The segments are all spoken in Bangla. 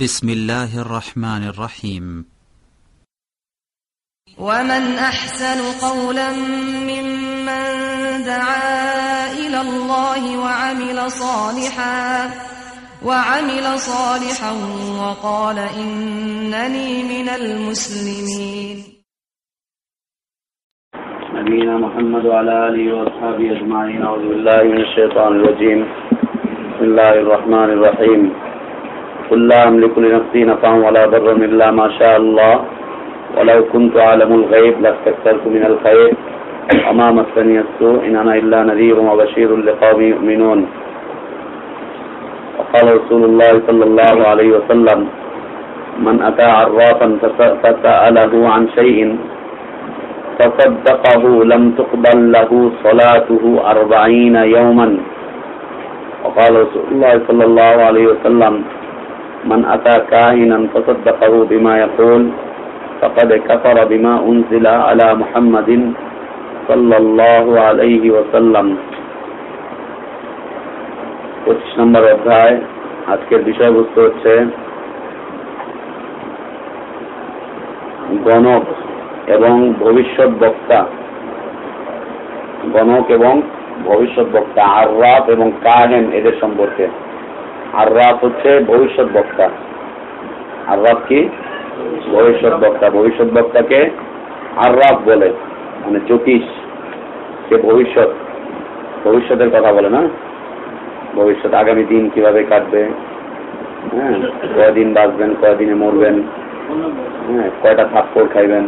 بسم الله الرحمن الرحيم. ومن أحسن قولا ممن دعا إلى الله وعمل صالحا وعمل صالحا وقال إنني من المسلمين. نبينا محمد وعلى آله وأصحابه أجمعين. أعوذ بالله من الشيطان الرجيم. بسم الله الرحمن الرحيم. قل لا أملك لنفسي نفعا ولا ضرا إلا ما شاء الله. ولو كنت أعلم الغيب لاستكثرت من الخير. وما مسني السوء إن أنا إلا نذير وبشير لقوم يؤمنون. وقال رسول الله صلى الله عليه وسلم من أتى عرافا فس- فسأله عن شيء فصدقه لم تقبل له صلاته أربعين يوما. وقال رسول الله صلى الله عليه وسلم من أتى كاهنا فصدقه بما يقول فقد كفر بما أنزل على محمد صلى الله عليه وسلم পঁচিশ নম্বর অধ্যায় আজকের বিষয়বস্তু হচ্ছে গণক এবং ভবিষ্যৎ বক্তা গণক এবং ভবিষ্যৎ বক্তা আর্রাফ এবং কাহেন এদের সম্পর্কে আর্রাফ হচ্ছে ভবিষ্যৎ বক্তা। আর্রাফ কি? ভবিষ্যৎ বক্তা। ভবিষ্যৎ বক্তাকে আর্রাফ বলে মানে জ্যোতিষ। সে ভবিষ্যৎ। ভবিষ্যতের কথা বলে না? ভবিষ্যৎ আগামী দিন কীভাবে কাটবে? হ্যাঁ কয়দিন বাঁচবেন, কয়দিনে মরবেন? হ্যাঁ কয়টা থাপ্পড় খাইবেন?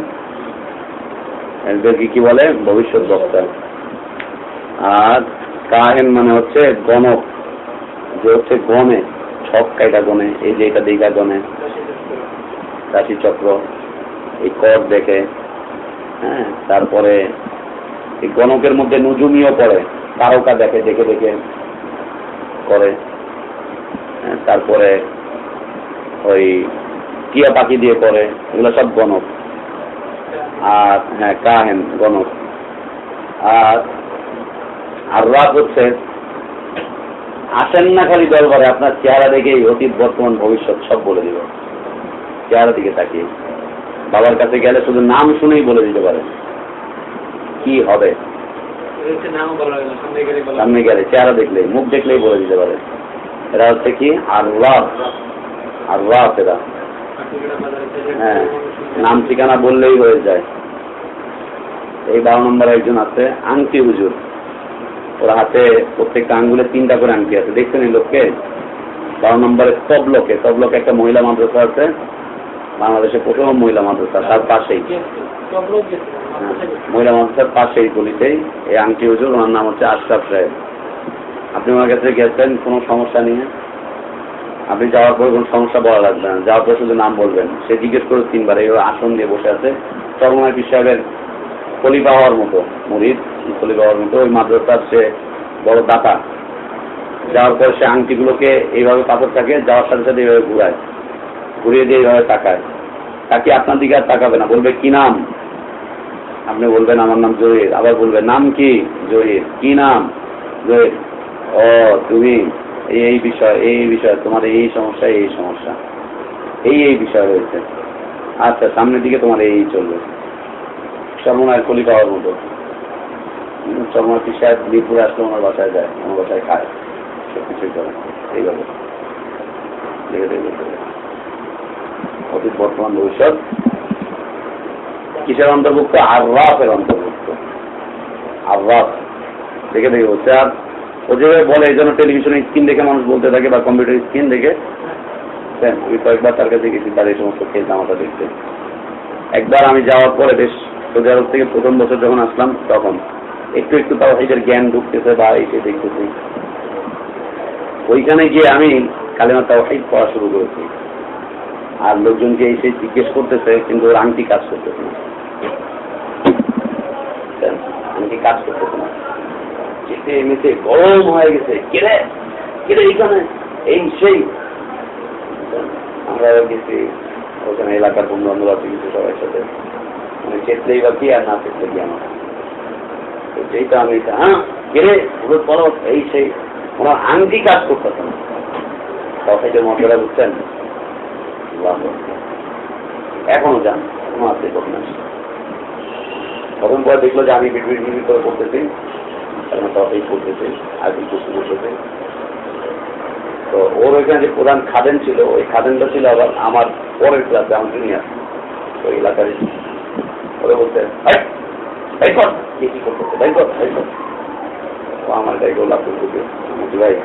এদেরকে কি বলে? ভবিষ্যৎ বক্তা। আর কাহেন মানে হচ্ছে গণক। যে হচ্ছে গণে ছক কাইটা গণে এই যে এটা দিঘা রাশি চক্র এই কর দেখে হ্যাঁ তারপরে এই গণকের মধ্যে নুজুমিও পড়ে তারকা দেখে দেখে দেখে করে হ্যাঁ, তারপরে ওই টিয়া পাখি দিয়ে করে এগুলো সব গণক। আর হ্যাঁ কাহেন গণক। আর আর রাত হচ্ছে আসেন না খালি দরবারে আপনার চেহারা দেখেই অতীত বর্তমান ভবিষ্যৎ সব বলে দিবে। চেহারা দিকে তাকিয়ে। বাবার কাছে গেলে শুধু নাম শুনেই বলে দিতে পারে। কি হবে? সামনে গেলে চেহারা দেখলেই মুখ দেখলেই বলে দিতে পারে। এরা হচ্ছে কি? আর রাত এরা। হ্যাঁ নাম ঠিকানা বললেই হয়ে যায়। এই বারো নম্বর একজন আছে আংটি হুজুর। ওর হাতে প্রত্যেকটা আঙ্গুলে তিনটা করে আংটি আছে। দেখছেন এই লোককে? বারো নম্বরে তবলকে তবলকে একটা মহিলা মাদ্রাসা আছে। বাংলাদেশের প্রথম মহিলা মাদ্রাসা তার পাশেই। হ্যাঁ, মহিলা মাদ্রাসার পাশেই গলিতেই এই আংটি হুজুর ওনার নাম হচ্ছে আশরাফ সাহেব। আপনি ওনার কাছে গেছেন কোনো সমস্যা নিয়ে? আপনি যাওয়ার পরে কোনো সমস্যা বলা লাগবে না। যাওয়ার পরে শুধু নাম বলবেন। সে জিজ্ঞেস করে তিনবার এই আসন দিয়ে বসে আছে। চরমায় পীর সাহেবের খলিফা হওয়ার মতো, মুরিদ খলিফা হওয়ার মতো, ওই মাদ্রাসার সে বড় দাতা। যাওয়ার পরে সে আংটিগুলোকে এইভাবে পাথর থাকে, যাওয়ার সাথে সাথে এইভাবে ঘুরায়, ঘুরিয়ে দিয়ে এইভাবে তাকায়। তাকে আপনার দিকে আর তাকাবে না? বলবে, কি নাম? আপনি বলবেন, আমার নাম জহির। আবার বলবে, নাম কি? জহির। কি নাম? জহির। ও, তুমি? এই বিষয় এই বিষয়, তোমার এই সমস্যা এই সমস্যা। এই এই বিষয় হয়েছে আচ্ছা সামনের দিকে তোমার এই চলবে। চর্মনায় কলি পাওয়ার মতো। চর্মনা পীর সাহেব মিরপুরে আসলে ওনার বাসায় যায়, ওনার বাসায় খায়। সব কিছুই করে। এইভাবে। অতীত, বর্তমান, ভবিষ্যৎ। কিসের অন্তর্ভুক্ত? আর্রাফের অন্তর্ভুক্ত। আর্রাফ। দেখে দেখে বলছে, আর ও যেভাবে বলে, এই জন্য টেলিভিশনের স্ক্রিন দেখে মানুষ বলতে থাকে বা কম্পিউটার স্ক্রিন দেখে। আমি কয়েকবার তার কাছে গেছি, তার এই সমস্ত খেল জামাটা দেখতে। একবার আমি যাওয়ার পরে বেশ সৌদি আরব থেকে প্রথম বছর যখন আসলাম, তখন একটু একটু তাও নিজের জ্ঞান ঢুকতেছে বা এসে দেখতেছি। ওইখানে গিয়ে আমি কালেমা তাও পড়া শুরু করেছি। আর লোকজনকে এসে জিজ্ঞেস করতেছে, কিন্তু ওর আংটি কাজ করতেছে না। আংটি কাজ করতেছে না। যেতে এমনিতে গরম হয়ে গেছে। কেড়ে কেড়ে এইখানে? এই সেই। আমরা গেছি, ওখানে এলাকার বন্ধু বান্ধব আছে কিছু সবার সাথে। মানে চেতলেই বা কি আর না চেতলে কি আমার? তো যেইটা আমি হ্যাঁ কেড়ে হলুদ বলো এই সেই ওনার আংটি কাজ করতেছে না। তফাইটের মশলা বুঝছেন? এখনও যান, এখনও আছে বদমাস প্রথম পরে দেখল যে আমি বিট বিট করে করতেছি এখন ততই করতেছি আর করতে করতেছি তো ওর ওইখানে যে প্রধান খাদেন ছিল, ওই খাদেনটা ছিল আবার আমার পরের ক্লাসে আমার জুনিয়ার ওই এলাকার ওরে বলতে। "এই, এই কি কি করতেছে তাই কর কর। আমার গাড়ি গোলাপ করতে আমাকে ভাই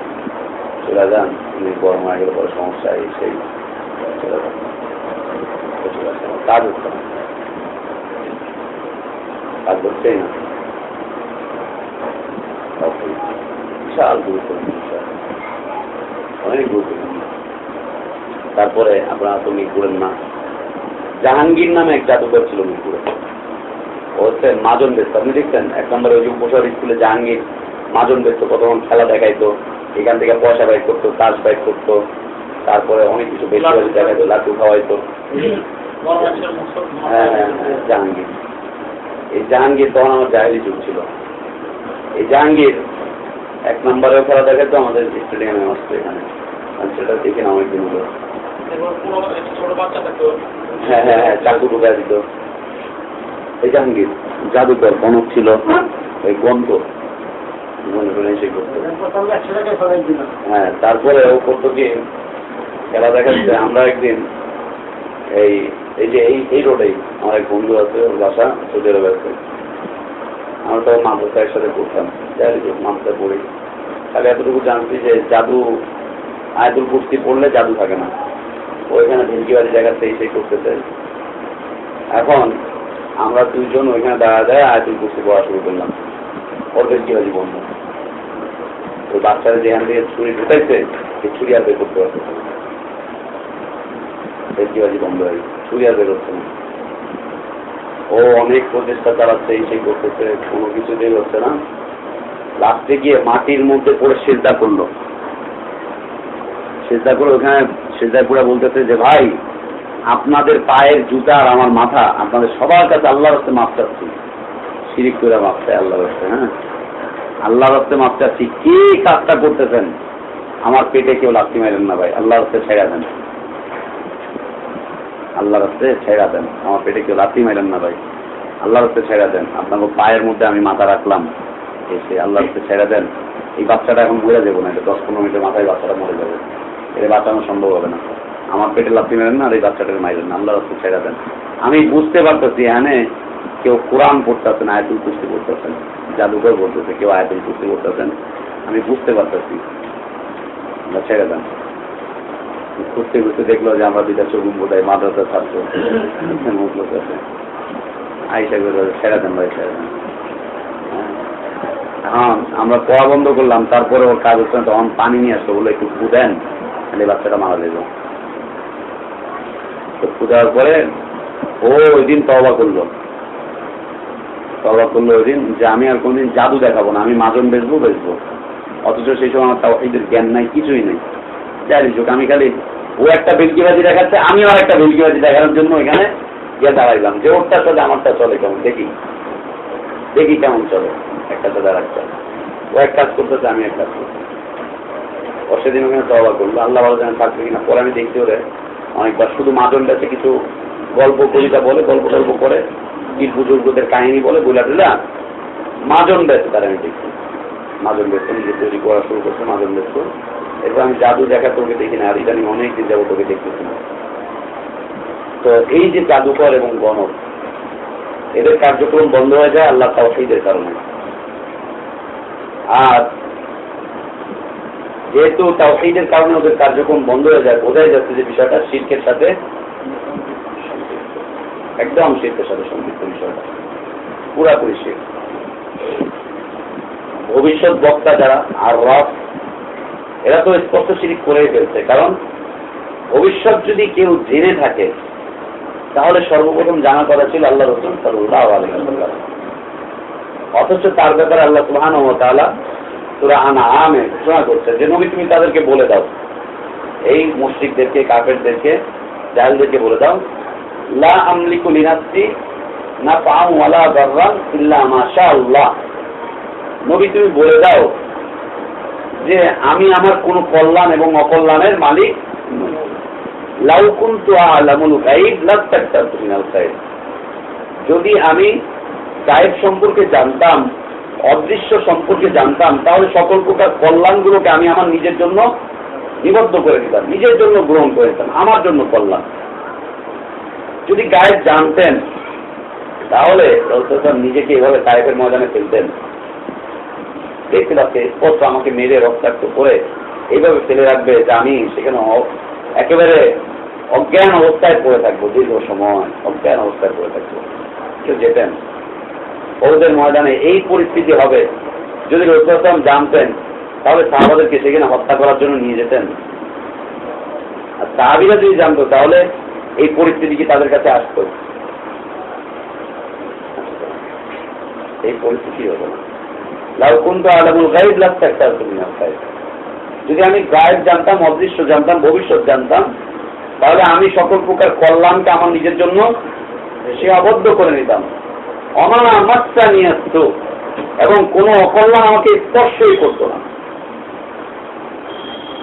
চলে যান। উনি বড় মারা গেলে বড় সমস্যা এই সেই। চলে যান। কাজ হচ্ছে না। কাজ হচ্ছেই না। তারপরে বিশাল গুরুত্বপূর্ণ বিষয়। অনেক গুরুত্বপূর্ণ। তারপরে আপনারা তো মিরপুরের না জাহাঙ্গীর নামে এক জাদুঘর ছিল মিরপুরে। ও হচ্ছে মাজন বেস্ত। আপনি দেখছেন? এক নম্বরে ওই যে উপসর স্কুলে জাহাঙ্গীর মাজন বেস্ত কতক্ষণ খেলা দেখাইতো এখান থেকে পয়সা বাইক করতো কাজ বাইক করতো তারপরে অনেক কিছু বেশি বেশি দেখাইতো লাটু খাওয়াইতো। হ্যাঁ। জাহাঙ্গীর। এই জাহাঙ্গীর তখন আমার জাহেলি যুগ ছিল। এই জাহাঙ্গীর এক নম্বরেও খেলা দেখাতো আমাদের স্টেডিয়ামে আসতো এখানে। সেটা দেখে না অনেকদিন হলো। হ্যাঁ হ্যাঁ হ্যাঁ চাকু দিত। এই জাহাঙ্গীর জাদুকর কনক ছিল। ওই গন্ধ মনে করে এসে করতো হ্যাঁ তারপরে ও করতো কি খেলা দেখাচ্ছে। আমরা একদিন এই এই যে এই এই রোডেই আমার এক বন্ধু আছে ওর বাসা সৌদি আরবে আছে। আমরা তখন মাদ্রাসার সাথে পড়তাম। মাদ্রাসায় পড়ি। তাহলে এতটুকু জানছি যে জাদু আয়তুল কুস্তি পড়লে জাদু থাকে না। ওইখানে ভেঙ্কিবাড়ি জায়গাতে এই সেই করতেছে। এখন আমরা দুজন ওইখানে দাঁড়া যায় আয়তুল কুস্তি পড়া শুরু করলাম। ওর ভেঙ্কিবাজি বন্ধ ওই বাচ্চারা যেখান থেকে ছুরি ঢুকাইছে, সেই ছুরি আর বের করতে পারছে। ভেঙ্কিবাজি বন্ধ হয়ে গেছে ছুরি আর বের হচ্ছে না। ও অনেক প্রচেষ্টা চালাচ্ছে এই সেই করতেছে, কোনো কিছু বের হচ্ছে না। লাস্টে গিয়ে মাটির মধ্যে পড়ে সেজদা করল। সেজদা করে ওখানে সেজদা করে বলতেছে যে, ভাই আপনাদের পায়ের জুতা আর আমার মাথা, আপনাদের সবার কাছে আল্লাহর হস্তে মাপ চাচ্ছি। শিরিক করে মাপ চাই আল্লাহর হ্যাঁ? আল্লাহর হস্তে মাপ চাচ্ছি। কি কাজটা করতেছেন? আমার পেটে কেউ লাথি মারেন না ভাই, আল্লাহর হস্তে ছেড়া দেন। আল্লাহর হস্তে ছেড়া দেন। আমার পেটে কেউ লাথি মারেন না ভাই, আল্লাহর হস্তে ছেড়া দেন। আপনাকে পায়ের মধ্যে আমি মাথা রাখলাম, এসে আল্লাহর হস্তে ছেড়া দেন। এই বাচ্চাটা এখন মরে যাব না, এটা দশ পনেরো মিনিটের মাথায় বাচ্চাটা মরে যাবে। এটা বাঁচানো সম্ভব হবে না। আমার পেটে লাথি মেরেন না আর এই বাচ্চাটাকে মাইলেন না, আল্লাহর হস্তে ছেড়া দেন। আমি বুঝতে পারতেছি এখানে কেউ কোরআন পড়তেছেন আয়াতুল কুস্তি করতেছেন জাদুঘর বলতেছে কেউ আয়াতুল কুস্তি করতেছেন আমি বুঝতে পারতেছি। আল্লাহ ছেড়ে দেন। খুঁজতে খুঁজতে দেখল যে আমরা দুইটা চোখ বোধহয় মাদ্রাসা ছাত্র। কাছে আইসা করে ছেড়ে দেন ভাই, ছেড়ে দেন। হ্যাঁ আমরা পড়া বন্ধ করলাম তারপরে ওর কাজ হচ্ছে তখন পানি নিয়ে আসলো বলে একটু দেন তাহলে বাচ্চাটা মারা যাবে। ফু দেওয়ার পরে ও ওই দিন তবা করল। তবা করল ওই দিন যে আমি আর কোনদিন জাদু দেখাবো না, আমি মাজন বেচবো বেচবো। অথচ সেই সময় আমার তাও জ্ঞান নাই, কিছুই নেই। যাই হোক, আমি খালি ও একটা ভেলকিবাজি দেখাচ্ছে আমিও আর একটা ভেলকিবাজি দেখানোর জন্য এখানে গিয়ে দাঁড়াইলাম। যে ওরটার সাথে আমারটা চলে কেমন? দেখি। দেখি কেমন চলে। একটা সাথে আর একটা। ও এক কাজ করতেছে, আমি এক কাজ করতেছি। ও সেদিন ওখানে তবা করল। আল্লাহ ভালো জানেন থাকবে কিনা? পরে আমি দেখতে হলে অনেকবার শুধু মাজন কাছে কিছু গল্প কবিতা বলে, গল্প গল্প করে পীর বুজুর্গদের কাহিনী বলে বলে দিলা মাজন ব্যস্ত তার আমি দেখছি। মাজন ব্যস্ত, নিজে তৈরি করা শুরু করছে মাজন ব্যস্ত। এরপর আমি জাদু দেখা তোকে দেখি না, আর ইদানিং অনেক দিন যাব তোকে দেখতেছি তো এই যে জাদুকর এবং গণক, এদের কার্যক্রম বন্ধ হয়ে যায় আল্লাহ তাওহীদের কারণে। আর যেহেতু তাওহীদের কারণে ওদের কার্যক্রম বন্ধ হয়ে যায়, বোঝাই যাচ্ছে যে বিষয়টা শিল্পের সাথে একদম শিল্পের সাথে সম্পৃক্ত বিষয়টা। পুরাপুরি শিল্প ভবিষ্যৎ বক্তা যারা, আর রফ এরা তো স্পষ্ট শিরিক করেই ফেলছে, কারণ ভবিষ্যৎ যদি কেউ জেনে থাকে, তাহলে সর্বপ্রথম জানা কথা ছিল আল্লাহ রসুল সাল্লাহ অথচ তার ব্যাপারে আল্লাহ সুহান ও তালা ঘোষণা করছে। যে নবী তুমি তাদেরকে বলে দাও। এই মুসলিকদেরকে কাফেরদেরকে, জাহেলদেরকে বলে দাও। লা না মাশা আল্লাহ নবী তুমি বলে দাও যে আমি আমার কোন কল্যাণ এবং অকল্যাণের মালিক গাইব যদি আমি গায়েব সম্পর্কে জানতাম অদৃশ্য সম্পর্কে জানতাম, তাহলে সকল প্রকার কল্যাণগুলোকে আমি আমার নিজের জন্য নিবদ্ধ করে দিতাম, নিজের জন্য গ্রহণ করে দিতাম, আমার জন্য কল্যাণ। যদি গায়েব জানতেন, তাহলে নিজেকে এভাবে গায়েবের ময়দানে ফেলতেন। দেখতে স্পষ্ট আমাকে মেরে রক্তাক্ত করে এইভাবে ফেলে রাখবে যে আমি সেখানে একেবারে অজ্ঞান অবস্থায় পড়ে থাকব, দীর্ঘ সময় অজ্ঞান অবস্থায় পড়ে থাকব। কেউ যেতেন ওদের ময়দানে এই পরিস্থিতি হবে। যদি রসুলাম জানতেন, তাহলে সাহাবাদেরকে সেখানে হত্যা করার জন্য নিয়ে যেতেন। আর সাহাবিরা যদি জানতো, তাহলে এই পরিস্থিতি কি তাদের কাছে আসতো? এই পরিস্থিতি হতো না। লাউ কুন্তু আলামুল গাইব লাগতে একটা তুমি যদি আমি গায়েব জানতাম, অদৃশ্য জানতাম, ভবিষ্যৎ জানতাম, তাহলে আমি সকল প্রকার কল্যাণকে আমার নিজের জন্য সে আবদ্ধ করে নিতাম। অমানা মাত্রা নিয়ে আসতো এবং কোনো অকল্যাণ আমাকে স্পর্শই করতো না।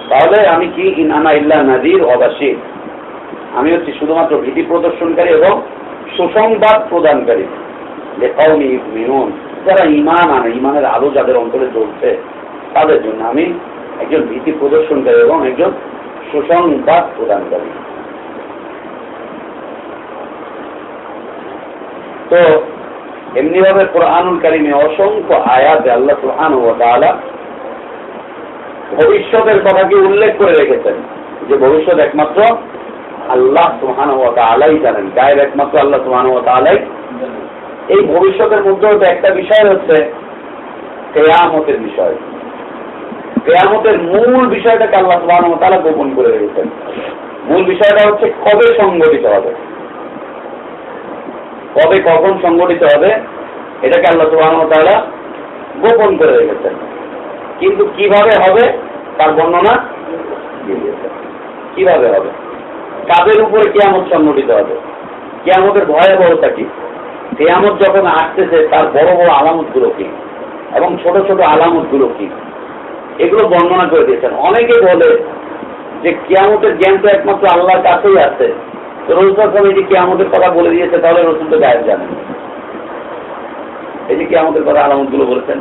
তাহলে আমি কি ইনানা ইল্লা নাদির অবাসী? আমি হচ্ছি শুধুমাত্র ভীতি প্রদর্শনকারী এবং সুসংবাদ প্রদানকারী। লেখাউনি মিনুন যারা ইমান আনে ইমানের আলো যাদের অন্তরে জ্বলছে, তাদের জন্য আমি একজন ভীতি প্রদর্শনকারী এবং একজন সুসংবাদ প্রদানকারী। তো এমনিভাবে কোরআনুল কারিমে অসংখ্য আয়াত আল্লাহ সুহান ও তাআলা ভবিষ্যতের কথাকে উল্লেখ করে রেখেছেন? যে ভবিষ্যৎ একমাত্র আল্লাহ সুহান ও তালাই জানেন গায়ের একমাত্র আল্লাহ সুহান ও তালাই এই ভবিষ্যতের মধ্যে হচ্ছে একটা বিষয় হচ্ছে কেয়ামতের বিষয়। কেয়ামতের মূল বিষয়টাকে আল্লাহ সুহান ও তালা গোপন করে রেখেছেন। মূল বিষয়টা হচ্ছে কবে সংগঠিত হবে? কবে কখন সংগঠিত হবে, এটাকে আল্লাহ সুবাহ গোপন করে রেখেছেন। কিন্তু কীভাবে হবে, তার বর্ণনা কীভাবে হবে? কাদের উপরে কেয়ামত সংগঠিত হবে? কেয়ামতের ভয়াবহতা কি? কেয়ামত যখন আসতেছে, তার বড় বড় আলামতগুলো কি? এবং ছোট ছোট আলামতগুলো কি? এগুলো বর্ণনা করে দিয়েছেন। অনেকে বলে যে কেয়ামতের জ্ঞান তো একমাত্র আল্লাহর কাছেই আছে। রসুল এই যে কেয়ামতের কথা বলে দিয়েছে? তাহলে রসুল তো গায়েব জানেন। এই যে কেয়ামতের কথা আলামতগুলো বলেছেন?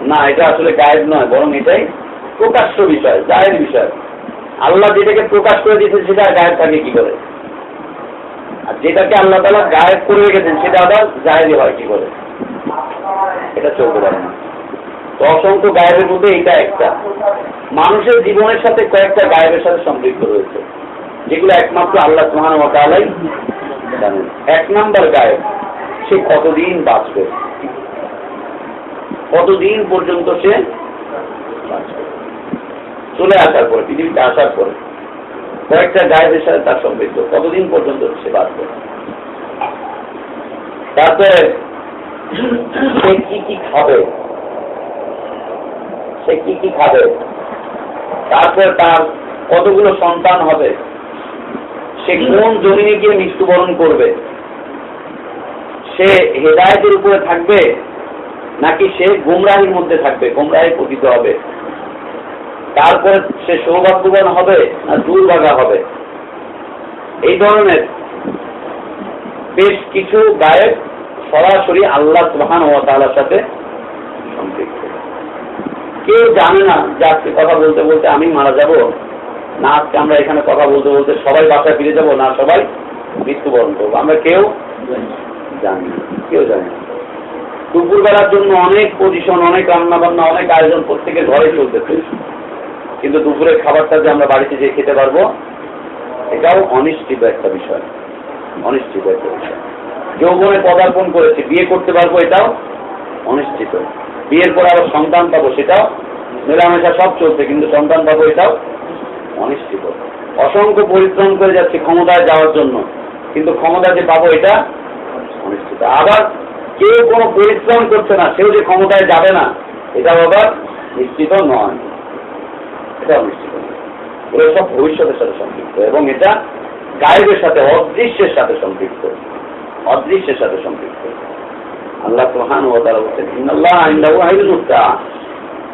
না, এটা আসলে গায়েব নয়, বরং এটাই প্রকাশ্য বিষয় জায়ের বিষয়। আল্লাহ যেটাকে প্রকাশ করে দিয়েছেন সেটা আর গায়েব থাকে কি করে? আর যেটাকে আল্লাহ তালা গায়েব করে রেখেছেন, সেটা আবার জায়েরই হয় কি করে? এটা চলতে পারে না। তো অসংখ্য গায়েবের মধ্যে এটা একটা। মানুষের জীবনের সাথে কয়েকটা গায়েবের সাথে সম্পৃক্ত রয়েছে। যেগুলো একমাত্র আল্লাহ সুহান ওয়াতালাই জানেন। এক নাম্বার গায়েব সে কতদিন বাঁচবে? কতদিন পর্যন্ত সে চলে আসার পরে, পৃথিবীতে আসার পরে। কয়েকটা গায়েবের সাথে তার সম্পৃক্ত কতদিন পর্যন্ত সে বাঁচবে? তারপরে সে কি কি খাবে? সে কি কি খাবে? তারপর তার কতগুলো সন্তান হবে? সে কোন জমিনে গিয়ে মৃত্যুবরণ করবে? সে হেদায়তের উপরে থাকবে নাকি সে গুমরাহির মধ্যে থাকবে? গুমরাহি পতিত হবে। তারপরে সে সৌভাগ্যবান হবে না দুর্ভাগা হবে? এই ধরনের বেশ কিছু গায়ক সরাসরি আল্লাহ সুহান ও তালার সাথে সম্পৃক্ত। কেউ জানে না যে কথা বলতে বলতে আমি মারা যাব। না, আজকে আমরা এখানে কথা বলতে বলতে সবাই বাসায় ফিরে যাব? না, সবাই মৃত্যুবরণ করব। আমরা কেউ জানি কেউ জানি দুপুরবেলার জন্য অনেক পজিশন অনেক রান্না বান্না অনেক আয়োজন প্রত্যেকের ঘরে চলতেছে কিন্তু দুপুরের খাবারটা যে আমরা বাড়িতে যেয়ে খেতে পারব, এটাও অনিশ্চিত একটা বিষয়। অনিশ্চিত একটা বিষয়। যৌবনে পদার্পণ করেছে, বিয়ে করতে পারব এটাও অনিশ্চিত। বিয়ের পরে আবার সন্তান পাবো, সেটাও মেলামেশা সব চলছে, কিন্তু সন্তান পাবো এটাও অনিশ্চিত। অসংখ্য পরিশ্রম করে যাচ্ছে ক্ষমতায় যাওয়ার জন্য। কিন্তু ক্ষমতা যে পাবো এটা অনিশ্চিত। আবার কেউ কোনো পরিশ্রম করছে না, সেও যে ক্ষমতায় যাবে না, এটাও আবার নিশ্চিত নয়। এটা অনিশ্চিত এগুলো সব ভবিষ্যতের সাথে সম্পৃক্ত এবং এটা গায়েবের সাথে, অদৃশ্যের সাথে সম্পৃক্ত। অদৃশ্যের সাথে সম্পৃক্ত। আল্লাহ সুহান ও তারা আইলুল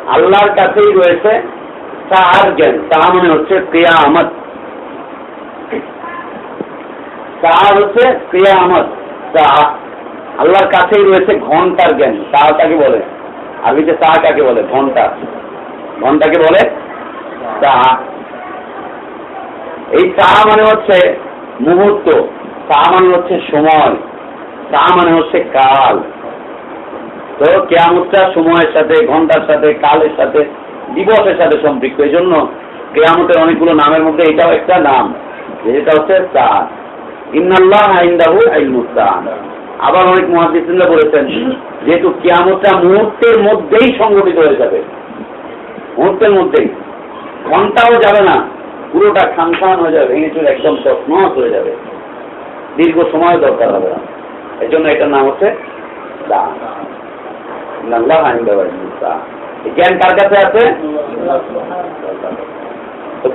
আল্লাহর কাছেই রয়েছে তার জ্ঞান তা মানে হচ্ছে কেয়ামত চা হচ্ছে কেয়ামত চা আল্লাহর কাছেই রয়েছে ঘণ্টার জ্ঞান। চা কাকে বলে? আরবিতে চা কাকে বলে? ঘণ্টা। ঘন্টাকে বলে চা এই চা মানে হচ্ছে মুহূর্ত। তা মানে হচ্ছে সময়। তা মানে হচ্ছে কাল। তো কেয়ামতটা সময়ের সাথে, ঘণ্টার সাথে, কালের সাথে দিবসের সাথে সম্পৃক্ত এই জন্য কেয়ামতের অনেকগুলো নামের মধ্যে এটাও একটা নাম, যেটা হচ্ছে আইলমুস্তান আবার অনেক মহাদিসরা বলেছেন, যেহেতু কেয়ামতটা মুহূর্তের মধ্যেই সংগঠিত হয়ে যাবে, মুহূর্তের মধ্যেই। ঘন্টাও যাবে না, পুরোটা খান খান হয়ে যাবে, ভেঙে চলে একদম তসমস হয়ে যাবে। দীর্ঘ সময় দরকার হবে না। এই জন্য এটার নাম হচ্ছে চা আল্লাহ আইন্দাহু আইলমুস্তান জ্ঞান কার কাছে আছে?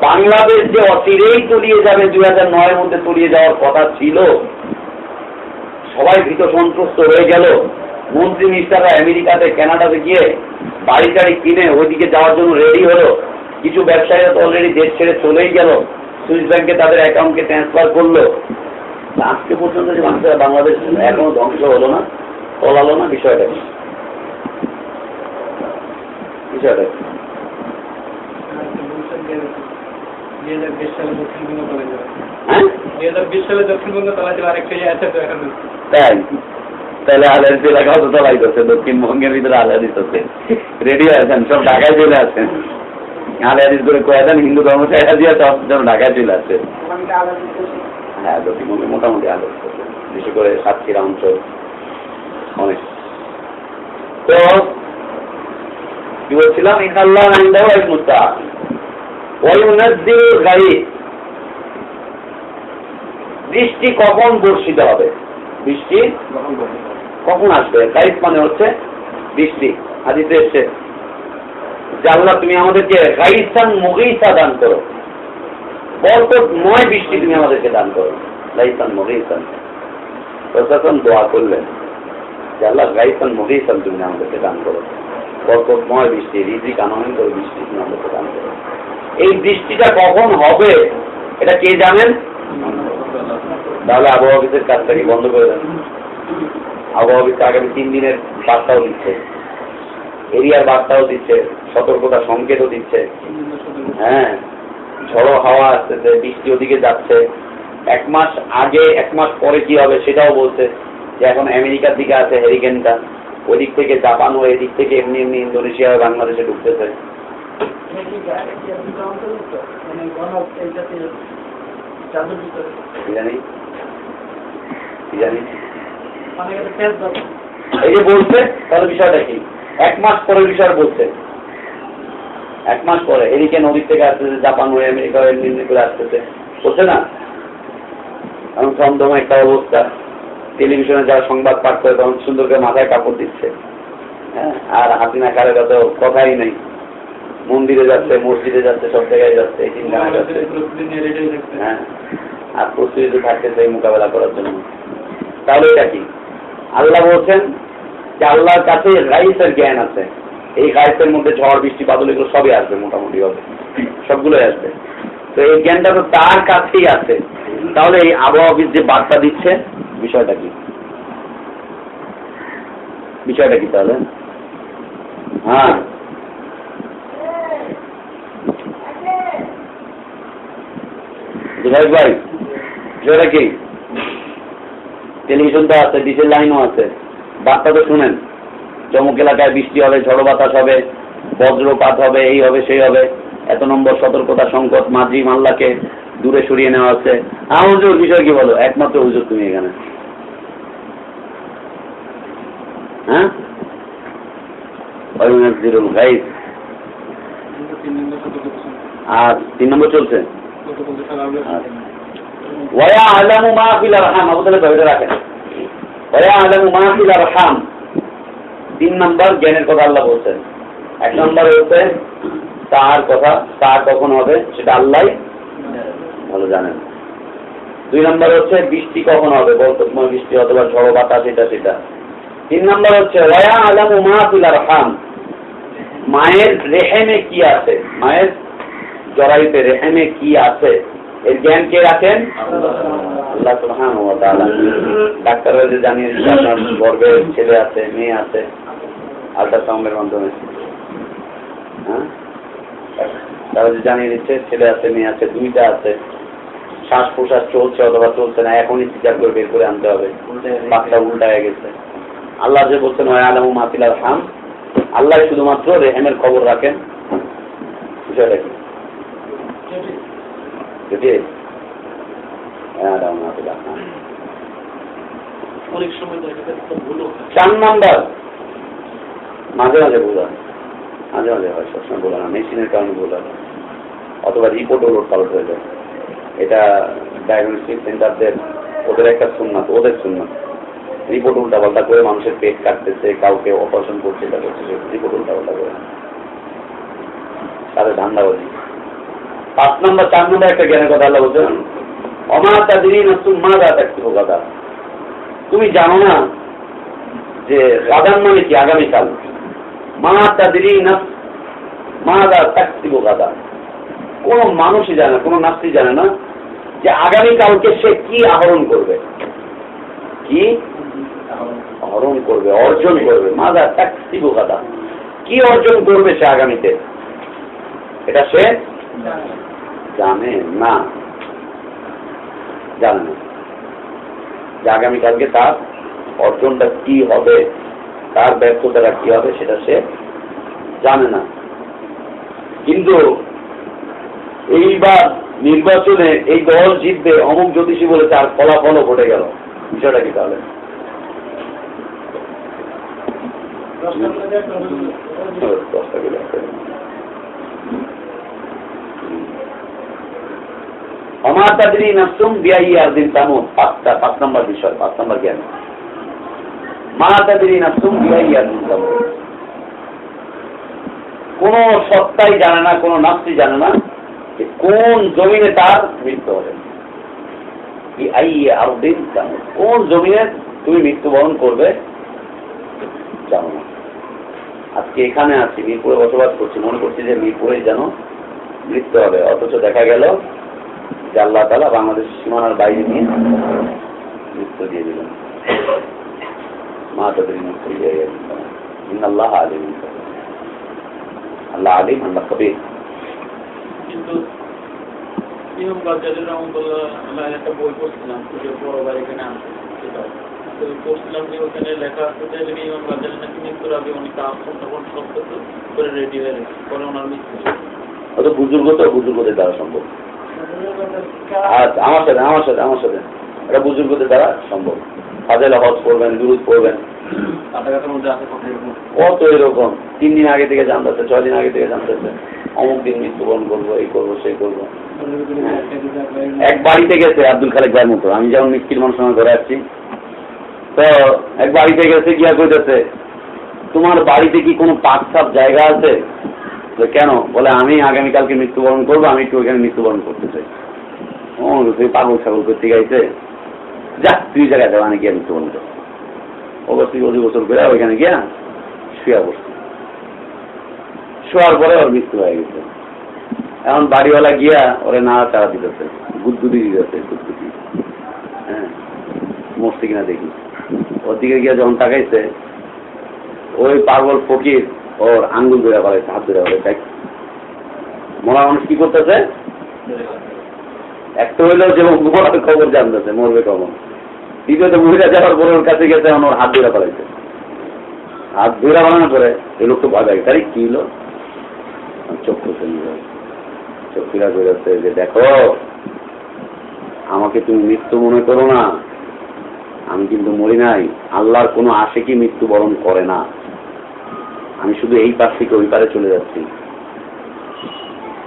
বাংলাদেশ যে অচিরেই তলিয়ে যাবে, দুই হাজার নয়ের মধ্যে তলিয়ে যাওয়ার কথা ছিল, সবাই ভীত সন্ত্রস্ত হয়ে গেল। মন্ত্রী মিনিস্টাররা আমেরিকাতে, কানাডাতে গিয়ে বাড়ি টাড়ি কিনে ওইদিকে যাওয়ার জন্য রেডি হলো। কিছু ব্যবসায়ীরা তো অলরেডি দেশ ছেড়ে চলেই গেল। সুইস ব্যাংকে তাদের অ্যাকাউন্টকে ট্রান্সফার করল। আজকে পর্যন্ত যে মানুষেরা বাংলাদেশ এখনও ধ্বংস হলো না তলালো না বিষয়টা হ্যাঁ? করছে, দক্ষিণবঙ্গের ভিতরে রেডি আছেন, সব ঢাকায় চলে আসেন আলাদিস করে কয়ে দেন, হিন্দু ধর্ম চাইটা দিয়ে সব যেন ঢাকায় চলে আসে হ্যাঁ দক্ষিণবঙ্গে মোটামুটি আলো বিশেষ করে সাতক্ষীরা অঞ্চল। অনেক। তো বলছিলাম বৃষ্টি কখন বর্ষিত হবে? বৃষ্টি? কখন আসবে? গাইব মানে হচ্ছে বৃষ্টি। হাদিতে এসছে আল্লাহ তুমি আমাদেরকে গাইসান মুগিসা দান করো। বরকতময় বৃষ্টি তুমি আমাদেরকে দান করো। গাইসান মুগিসান দোয়া করলেন। আল্লাহ গাইসান মুগিসান তুমি আমাদেরকে দান করো। বরকতময় বৃষ্টি রিজিক আনন্দ বৃষ্টি তুমি আমাদেরকে দান করো। এই বৃষ্টিটা কখন হবে, এটা কে জানেন? তাহলে বন্ধ করে দেন? আগামী তিন দিনের বার্তাও দিচ্ছে। এরিয়ার বার্তাও দিচ্ছে, সতর্কতা সংকেতও দিচ্ছে। হ্যাঁ ঝড়ো হাওয়া আসতেছে, বৃষ্টি ওদিকে যাচ্ছে। এক মাস আগে, এক মাস পরে কি হবে সেটাও বলছে। যে এখন আমেরিকার দিকে আছে হেরিকেনটা ওদিক থেকে জাপান হয়ে এদিক থেকে এমনি এমনি ইন্দোনেশিয়া হয়ে বাংলাদেশে ঢুকতেছে। এই যে বলছে, তাহলে বিষয়টা কি? এক মাস পরে বিষয় বলছে। এক মাস পরে এদিকে নদীর থেকে আসতেছে, জাপান হয়ে আমেরিকা হয়ে এমনি করে আসতেছে। বলছে না? এখন থমথম একটা অবস্থা। টেলিভিশনে যারা সংবাদ পাঠ করে তখন সুন্দর করে মাথায় কাপড় দিচ্ছে। হ্যাঁ আর হাসিনা কারের তো কথাই নেই। মন্দিরে যাচ্ছে মসজিদে যাচ্ছে সব জায়গায় যাচ্ছে হ্যাঁ আর প্রস্তুতি তো থাকতেছে এই মোকাবেলা করার জন্য। তাহলে এটা কি? আল্লাহ বলছেন যে আল্লাহর কাছে রাইসের জ্ঞান আছে। এই গায়েসের মধ্যে ঝড় বৃষ্টি বাদল এগুলো সবই আসবে মোটামুটি হবে সবগুলোই আসবে। তো এই জ্ঞানটা তো তার কাছেই আছে। তাহলে এই আবহাওয়া যে বার্তা দিচ্ছে। বিষয়টা কি? বিষয়টা কি তাহলে? হ্যাঁ। ভাই, বিষয়টা কি? টেলিভিশন তো আছে, ডিজেল লাইনও আছে। বার্তা তো শুনেন। চমক এলাকায় বৃষ্টি হবে, ঝড়ো বাতাস হবে, বজ্রপাত হবে, এই হবে, সেই হবে। এত নম্বর সতর্কতা সংকট মাঝি মাল্লাকে দূরে সরিয়ে নেওয়া হ্যাঁ হুজুর, বিষয় কি বলো? একমাত্র হুজুর তুমি এখানে। হ্যাঁ? আর তিন নম্বর জ্ঞানের কথা আল্লাহ বলছেন। এক নম্বর হচ্ছে তার কথা তা কখন হবে, সেটা আল্লাহ ভালো জানেন। দুই নম্বর হচ্ছে, বৃষ্টি কখন হবে? বর্তমান বৃষ্টি, অথবা ঝড়ো বাতাস, এটা, সেটা। তিন নম্বর হচ্ছে, ওয়া আলামু মা ফিল আরহাম। মায়ের রেহেমে কি আছে? মায়ের জরাইতে রেহেমে কি আছে? এর জ্ঞান কে রাখেন? আল্লাহ সুবহান ডাক্তাররা জানিয়ে আপনার গর্ভে ছেলে আছে, মেয়ে আছে, আল্ট্রাসাউন্ডের মাধ্যমে। হ্যাঁ? তারা যে জানিয়ে দিচ্ছে ছেলে আছে মেয়ে আছে দুইটা আছে। শ্বাস প্রশ্বাস চলছে অথবা চলছে না এখনই চিকার করে বের করে আনতে হবে। বাচ্চা উল্টা হয়ে গেছে। আল্লাহ যে বলছেন ওয়া আলামু মাতিলার হাম আল্লাহ শুধুমাত্র রেহেমের খবর রাখেন। বিষয়টা কি? যদি হ্যাঁ হয়। চার নাম্বার। মাঝে মাঝে হয়। মাঝে মাঝে হয়, সবসময় হয় না, মেশিনের কারণে হয় অথবা রিপোর্ট ওলট পালট হয়ে যায়। এটা ডায়াগনস্টিক সেন্টারদের ওদের একটা সুন্নাত, ওদের সুন্নাত। রিপোর্ট উল্টা পাল্টা করে মানুষের পেট কাটতেছে, কাউকে অপারেশন করছে, এটা করছে রিপোর্ট উল্টা পাল্টা করে। তাদের ধান্দাবাজি। পাঁচ নম্বর, চার নম্বর একটা জ্ঞানের কথা আল্লাহ বলছেন অমার তাদের নতুন মা দা থাকতে কথা তুমি জানো না যে গাদান মানে কি? আগামীকাল। কোন মানুষই জানে না, কোন নাস্তি জানে না যে আগামীকালকে সে কি আহরণ করবে। কি? আহরণ করবে, অর্জন করবে। মা দা থাকতিব গাদা। কি অর্জন করবে সে আগামীতে? এটা সে জানে না। জানে না। যে আগামীকালকে তার অর্জনটা কি হবে? তার ব্যর্থতাটা কি হবে সেটা সে জানে না। কিন্তু এইবার নির্বাচনে এই দল জিতবে অমুক জ্যোতিষী বলে তার ফলাফলও ঘটে গেল। বিষয়টা কি তাহলে? অমা তাদরি নাফসুম বিআই আরদিন তামুত পাঁচটা, পাঁচ নম্বর বিষয়, পাঁচ নম্বর জ্ঞান মা তাদরি নাফসুম বিআই আরদিন তামুত কোন সত্তাই জানে না, কোন নাস্তি জানে না কোন জমিনে তার মৃত্যু হবে। কোন জমিনে তুমি মৃত্যুবরণ করবে জানো না। আজকে এখানে আছি, মিরপুরে বসবাস করছি, মনে করছি যে মিরপুরে যেন মৃত্যু হবে। অথচ দেখা গেল যে আল্লাহ তালা বাংলাদেশ সীমানার বাইরে নিয়ে মৃত্যু দিয়ে দিলেন। মা তাদের গেলেন আল্লাহ আলিম আল্লাহ আলিম আল্লাহ কবির কিন্তু ইমাম গাজ্জালি রহমতুল্লাহ আল্লাহ একটা বই পড়ছিলাম পুজো বড় ভাই এখানে আছে সেটা তো পড়ছিলাম যে ওখানে লেখা আছে যে ইমাম গাজ্জালি নাকি মৃত্যুর আগে উনি কাজ তখন সব কিছু করে রেডি হয়ে গেছে। পরে ওনার মৃত্যু। অত বুজুর্গ তো বুজুর্গদের দ্বারা সম্ভব। আচ্ছা আমার সাথে আমার সাথে আমার সাথে। এটা বুজুর্গদের দ্বারা সম্ভব। ফাজেল হজ করবেন দুরুদ কথা এরকম? কত এরকম? তিন দিন আগে থেকে জানতেছে ছয় দিন আগে থেকে জানতেছে। অমুক দিন মৃত্যুবরণ করব এই করব সেই করব। এক বাড়িতে গেছে আব্দুল খালেক ভাইয়ের মতো। আমি যেমন মিষ্টির মানুষ সঙ্গে ঘরে আসছি তো এক বাড়িতে গেছে গিয়া কইতেছে তোমার বাড়িতে কি কোনো পাক সাপ জায়গা আছে? কেন? বলে আমি আগামীকালকে মৃত্যুবরণ করব আমি একটু ওইখানে মৃত্যুবরণ করতে চাই। ও তুই পাগল ছাগল করতে গাইছে। যা, তুই জায়গায় যাব আমি গিয়ে মৃত্যুবরণ করব অবশ্যই অধি বছর করে ওইখানে গিয়া শুয়া বসছে শোয়ার পরে ওর মৃত্যু হয়ে গেছে। এখন বাড়িওয়ালা গিয়া ওরে না চারা দিতেছে গুদগুদি দিতেছে গুদগুদি হ্যাঁ মরছে কিনা দেখি। ওর দিকে গিয়া যখন তাকাইছে, ওই পাগল ফকির ওর আঙ্গুল ধরে পালাইছে, হাত ধরে পালাইছে। মরা মানুষ কি করতেছে? একটা হইলেও যে খবর জানতেছে, মরবে কখন? দ্বিতীয়ত মহিলা যাওয়ার ওর কাছে গেছে, এখন হাত ধরে পালাইছে। হাত ধরে বানানোর পরে এই লোক তো ভয় লাগে তাই কি হলো চোখ ফিরা বেরোচ্ছে যে, দেখো, আমাকে তুমি মৃত্যু মনে করো না। আমি কিন্তু মরি নাই। আল্লাহর কোনো আশেকি মৃত্যুবরণ করে না। আমি শুধু এই পাশ থেকে ওই পারে চলে যাচ্ছি।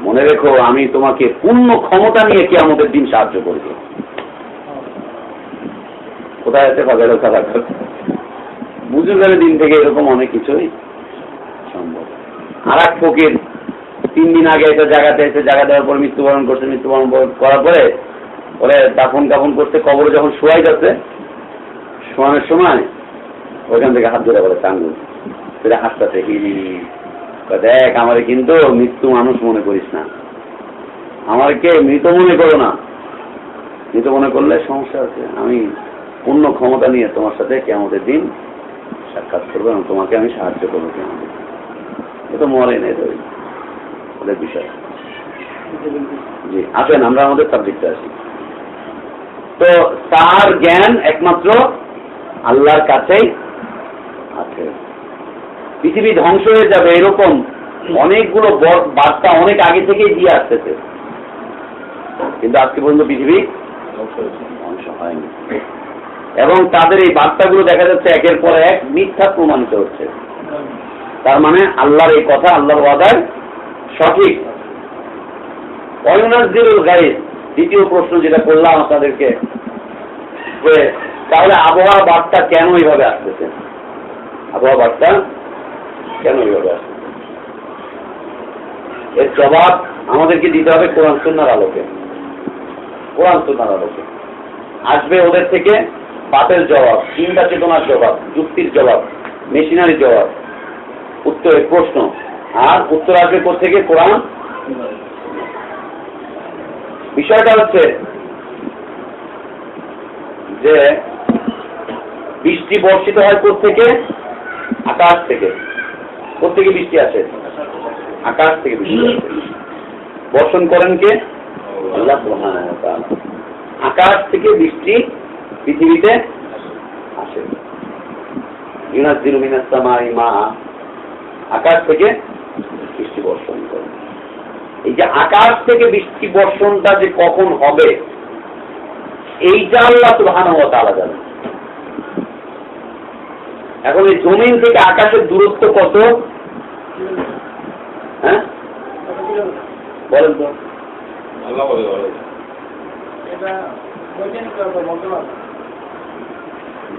মনে রেখো আমি তোমাকে পূর্ণ ক্ষমতা নিয়ে কি আমাদের দিন সাহায্য করব? কোথায় আছে বাজারে খারাপ বুজুর্গের দিন থেকে এরকম অনেক কিছুই সম্ভব। আর এক ফকির তিন দিন আগে একটা জায়গাতে এসে জায়গা দেওয়ার পর মৃত্যুবরণ করছে মৃত্যুবরণ করার পরে ওরে দাফন কাফন করতে কবরে যখন শোয়াই যাচ্ছে শোয়ানোর সময় ওইখান থেকে হাত ধরে বলে চাঙ্গুল সেটা হাসতেছে হি হি হি। কয়, দেখ, আমারে কিন্তু মৃত্যু মানুষ মনে করিস না। আমারকে মৃত মনে করো না। মৃত মনে করলে সমস্যা আছে। আমি পূর্ণ ক্ষমতা নিয়ে তোমার সাথে কেমতের দিন সাক্ষাৎ করব এবং তোমাকে আমি সাহায্য করব কেমন এটা মরে নেই তো। বিষয়। জি, আসেন, আমরা আমাদের সাবজেক্টে আসি। তো তার জ্ঞান একমাত্র আল্লাহর কাছেই আছে। পৃথিবী ধ্বংস হয়ে যাবে এরকম অনেকগুলো বার্তা অনেক আগে থেকেই দিয়ে আসতেছে। কিন্তু আজকে পর্যন্ত পৃথিবী ধ্বংস হয়নি। এবং তাদের এই বার্তাগুলো দেখা যাচ্ছে একের পর এক মিথ্যা প্রমাণিত হচ্ছে। তার মানে আল্লাহর এই কথা, আল্লাহর ওয়াদার সঠিক। দ্বিতীয় প্রশ্ন যেটা করলাম আপনাদেরকে তাহলে আবহাওয়া বার্তা কেন এইভাবে আসতেছে? আবহাওয়া বার্তা কেন এইভাবে আসতেছে এর জবাব আমাদেরকে দিতে হবে কোরআন সুন্নার আলোকে। কোরআন সুন্নার আলোকে। আসবে ওদের থেকে বাতের জবাব, চিন্তা চেতনার জবাব, যুক্তির জবাব মেশিনারির জবাব। উত্তরের প্রশ্ন। আর উত্তর আসবে থেকে? কোরআন বিষয়টা হচ্ছে যে বৃষ্টি বর্ষিত হয় থেকে? আকাশ থেকে। থেকে বৃষ্টি আসে। আকাশ থেকে বৃষ্টি বর্ষণ করেন কে। আকাশ থেকে বৃষ্টি পৃথিবীতে আসে। আকাশ থেকে বৃষ্টি বর্ষণ করে। এই যে আকাশ থেকে বৃষ্টি বর্ষণটা যে কখন হবে, এইটা আল্লাহ সুবহানাহু ওয়া তাআলা জানেন। এখন এই জমিন থেকে আকাশের দূরত্ব কত? হ্যাঁ? বলেন তো। আল্লাহ বলে বলে।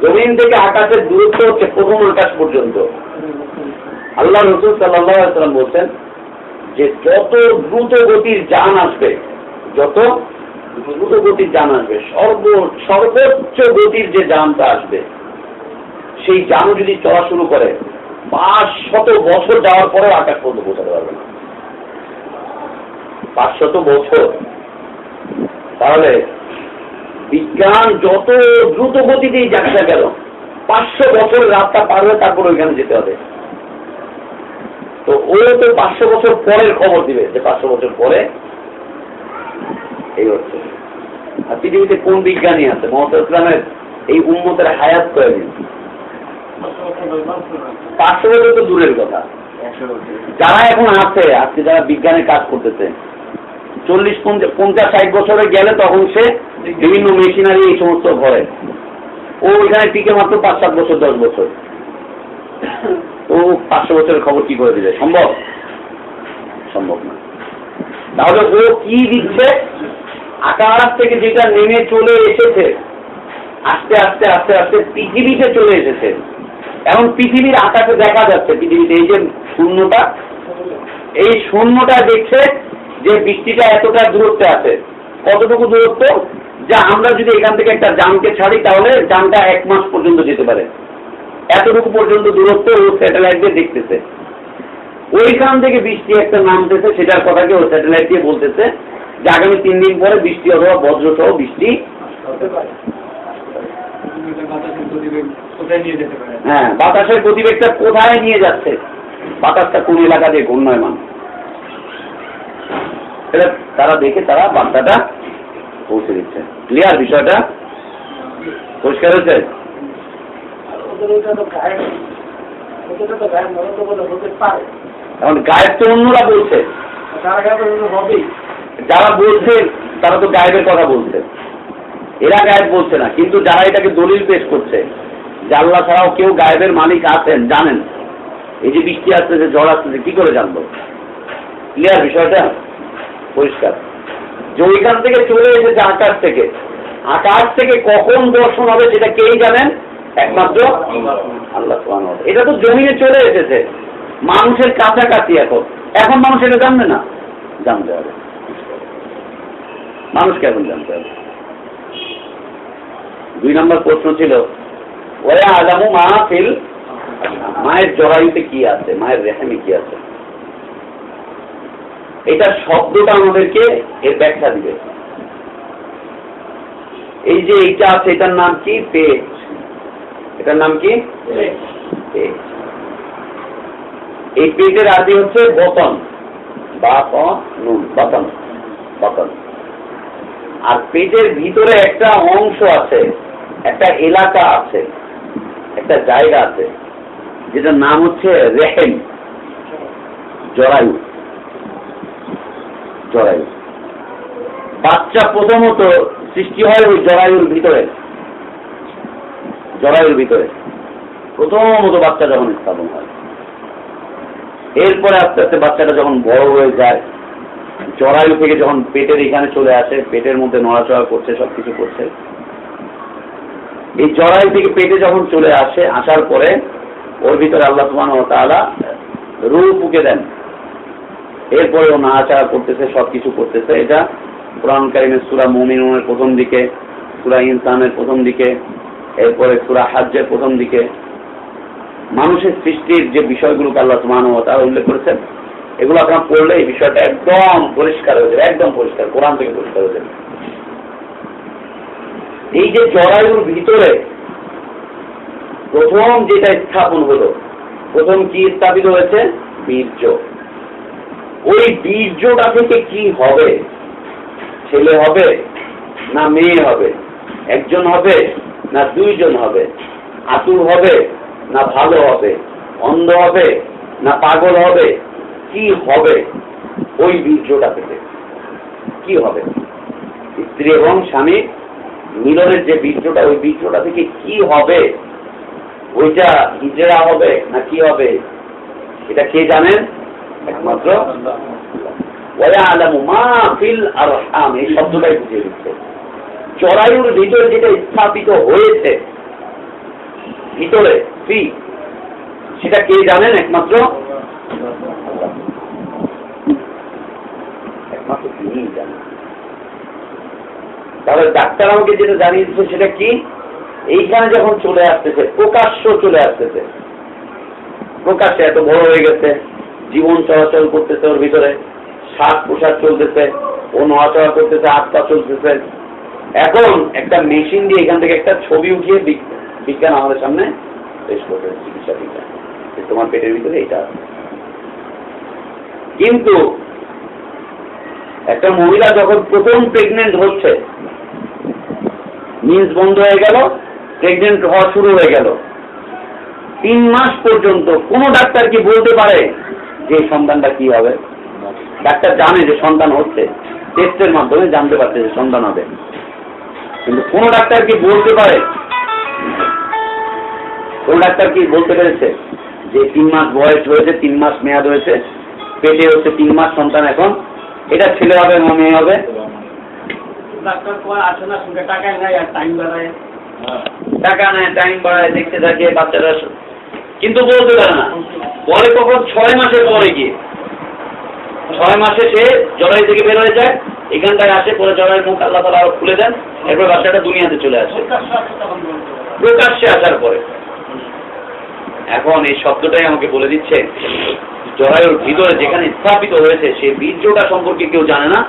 জমিন থেকে আকাশের দূরত্ব হচ্ছে প্রথম আকাশ পর্যন্ত। আল্লাহ রসুল সাল্লাম বলছেন যে যত দ্রুত গতির যান আসবে যত দ্রুত গতির যান আসবে সর্ব সর্বোচ্চ গতির যে যানটা আসবে সেই যান যদি চলা শুরু করে পাঁচ শত বছর যাওয়ার পরেও আকাশ পর্যন্ত পৌঁছাতে পারবে না। পাঁচ শত বছর। তাহলে বিজ্ঞান যত দ্রুত গতিতেই না কেন, পাঁচশো বছর রাস্তা পার হয়ে তারপর ওইখানে যেতে হবে। তো ও তো পাঁচশো বছর পরের খবর দিবে, যে পাঁচশো বছর পরে এই হচ্ছে। আর পৃথিবীতে কোন বিজ্ঞানী আছে? মহত ইসলামের এই উন্মতের হায়াত কয়েকদিন পাঁচশো বছর তো দূরের কথা। যারা এখন আছে, আজকে যারা কাজ করতেছে, চল্লিশ পঞ্চাশ, ষাট বছরে গেলে তখন সে বিভিন্ন মেশিনারি এই সমস্ত ঘরে। ও ওইখানে টিকে মাত্র পাঁচ, সাত বছর, দশ বছর। ও পাঁচশো বছরের খবর কি করে দিবে? সম্ভব? সম্ভব না। তাহলে ও কি দিচ্ছে? আকাশ থেকে যেটা নেমে চলে এসেছে, আস্তে আস্তে আস্তে আস্তে পৃথিবীতে চলে এসেছে। এখন পৃথিবীর আকাশে দেখা যাচ্ছে, পৃথিবীতে এই যে শূন্যটা এই শূন্যটা দেখছে যে বৃষ্টিটা এতটা দূরত্বে আছে, কতটুকু দূরত্ব? যা আমরা যদি এখান থেকে একটা যানকে ছাড়ি, তাহলে যানটা এক মাস পর্যন্ত যেতে পারে। এতটুকু পর্যন্ত দূরত্ব ও স্যাটেলাইট দিয়ে দেখতেছে। ওইখান থেকে বৃষ্টি একটা নামতেছে, সেটার কথাকে ও স্যাটেলাইট দিয়ে বলতেছে যে আগামী তিন দিন পরে বৃষ্টি অথবা বজ্রসহ বৃষ্টি হ্যাঁ বাতাসের গতিবেগটা কোথায় নিয়ে যাচ্ছে? বাতাসটা কোন এলাকা দিয়ে ঘূর্ণয়মান? এটা তারা দেখে তারা বার্তাটা পৌঁছে দিচ্ছে। ক্লিয়ার বিষয়টা? পরিষ্কার হয়েছে? এখন গায়েব তো অন্যরা বলছে। যারা বলছে তারা তো গায়েবের কথা বলছে। এরা গায়েব বলছে না, কিন্তু যারা এটাকে দলিল পেশ করছে, যে আল্লাহ ছাড়াও কেউ গায়েবের মালিক আছেন, জানেন। এই যে বৃষ্টি আসতেছে, ঝড় আসতেছে, কি করে জানব? ক্লিয়ার বিষয়টা? পরিষ্কার। যে ওইখান থেকে চলে এসেছে আকাশ থেকে। আকাশ থেকে কখন দর্শন হবে সেটা কেই জানেন? একমাত্র আল্লাহ এটা তো জমিনে চলে এসেছে। মানুষের কাছাকাছি এখন। এখন মানুষ এটা জানবে না? জানতে হবে। মানুষকে এখন জানতে হবে। দুই নম্বর প্রশ্ন ছিল ওরা আগামু মা ফিল মায়ের জরায়ুতে কি আছে? মায়ের রেহামে কি আছে? এটা শব্দটা আমাদেরকে এর ব্যাখ্যা দিবে। এই যে এইটা আছে, এটার নাম কি? পেট। এটার নাম কি? এই পেটের আদি হচ্ছে বতন। বা নুন বতন বতন। আর পেটের ভিতরে একটা অংশ আছে। একটা এলাকা আছে, একটা জায়গা আছে, যেটার নাম হচ্ছে রেহেম। জরায়ু। জরায়ু। বাচ্চা প্রথমত সৃষ্টি হয় ওই জরায়ুর ভিতরে। জরায়ুর ভিতরে। প্রথমত বাচ্চা যখন স্থাপন হয়। এরপরে আস্তে আস্তে বাচ্চাটা যখন বড় হয়ে যায়, জরায়ু থেকে যখন পেটের এখানে চলে আসে, পেটের মধ্যে নড়াচড়া করছে, সবকিছু করছে এই জরায়ু থেকে পেটে যখন চলে আসে, আসার পরে ওর ভিতরে আল্লাহ সুমান ও তাআলা রূপ ফুকে দেন। এরপরে ও নাড়াচাড়া করতেছে, সবকিছু করতেছে। এটা কোরআন সুরা মুমিনুনের প্রথম দিকে, সুরা ইনসানের প্রথম দিকে, এরপরে সুরা হাজ্যের প্রথম দিকে। মানুষের সৃষ্টির যে বিষয়গুলোকে আল্লাহ সুমান তারা উল্লেখ করেছেন, এগুলো আপনার পড়লে এই বিষয়টা একদম পরিষ্কার হয়ে যাবে, একদম পরিষ্কার, কোরআন থেকে পরিষ্কার হয়ে যাবে। এই যে জরায়ুর ভিতরে প্রথম যেটা স্থাপন হলো, প্রথম কি স্থাপিত হয়েছে? বীর্য। ওই বীর্যটা থেকে কি হবে? ছেলে হবে না মেয়ে হবে? একজন হবে না দুইজন হবে? আতুর হবে না ভালো হবে? অন্ধ হবে না পাগল হবে? কি হবে ওই বীর্যটা থেকে? কি হবে? স্ত্রী এবং স্বামী মিলনের যে বীর্যটা, ওই বীর্যটা থেকে কি হবে? ওইটা হিজড়া হবে না কি হবে? এটা কে জানেন? একমাত্র ভিতরে যেটা স্থাপিত হয়েছে, ভিতরে সেটা কে জানেন? একমাত্র একমাত্র জানেন। তাহলে ডাক্তার আমাকে যেটা জানিয়ে দিচ্ছে সেটা কি? এইখানে যখন চলে আসতেছে, প্রকাশ্য চলে আসতেছে। প্রকাশ্যে এত বড় হয়ে গেছে, জীবন চলাচল করতেছে ওর ভিতরে শ্বাস প্রশ্বাস চলতেছে, ও নড়াচড়া করতেছে আত্মা চলতেছে। এখন একটা মেশিন দিয়ে এখান থেকে একটা ছবি উঠিয়ে বিজ্ঞান আমাদের সামনে পেশ করবে চিকিৎসা বিজ্ঞান তোমার পেটের ভিতরে এটা কিন্তু একটা মহিলা যখন প্রথম প্রেগনেন্ট হচ্ছে মিন্স বন্ধ হয়ে গেল প্রেগনেন্ট হওয়া শুরু হয়ে গেল। তিন মাস পর্যন্ত কোনো ডাক্তার কি বলতে পারে যে সন্তানটা কি হবে? ডাক্তার জানে যে সন্তান হচ্ছে টেস্টের মাধ্যমে জানতে পারছে যে সন্তান হবে। কিন্তু কোন ডাক্তার কি বলতে পারে? কোন ডাক্তার কি বলতে পেরেছে যে তিন মাস বয়স হয়েছে, তিন মাস মেয়াদ হয়েছে, পেটে হচ্ছে তিন মাস সন্তান এখন? এটা ছেলে হবে না মেয়ে হবে? ডাক্তার কয় আসে না সঙ্গে টাকায় নেয় আর টাইম বাড়ায়। টাকা নেয় টাইম বাড়ায় দেখতে থাকে বাচ্চারা কিন্তু বলতে পারে না। পরে কখন ছয় মাসের পরে গিয়ে ছয় মাসে সে জলাই থেকে বের হয়ে যায় এখানটায় আসে পরে জলাইয়ের মুখ আল্লাহ তালা আরও খুলে দেন এরপর বাচ্চাটা দুনিয়াতে চলে আসে। প্রকাশ্য আসার পরে। এখন এই শব্দটাই আমাকে বলে দিচ্ছে জরায়ুর ভিতরে যেখানে স্থাপিত হয়েছে সেই বীর্যটা সম্পর্কে কেউ জানে না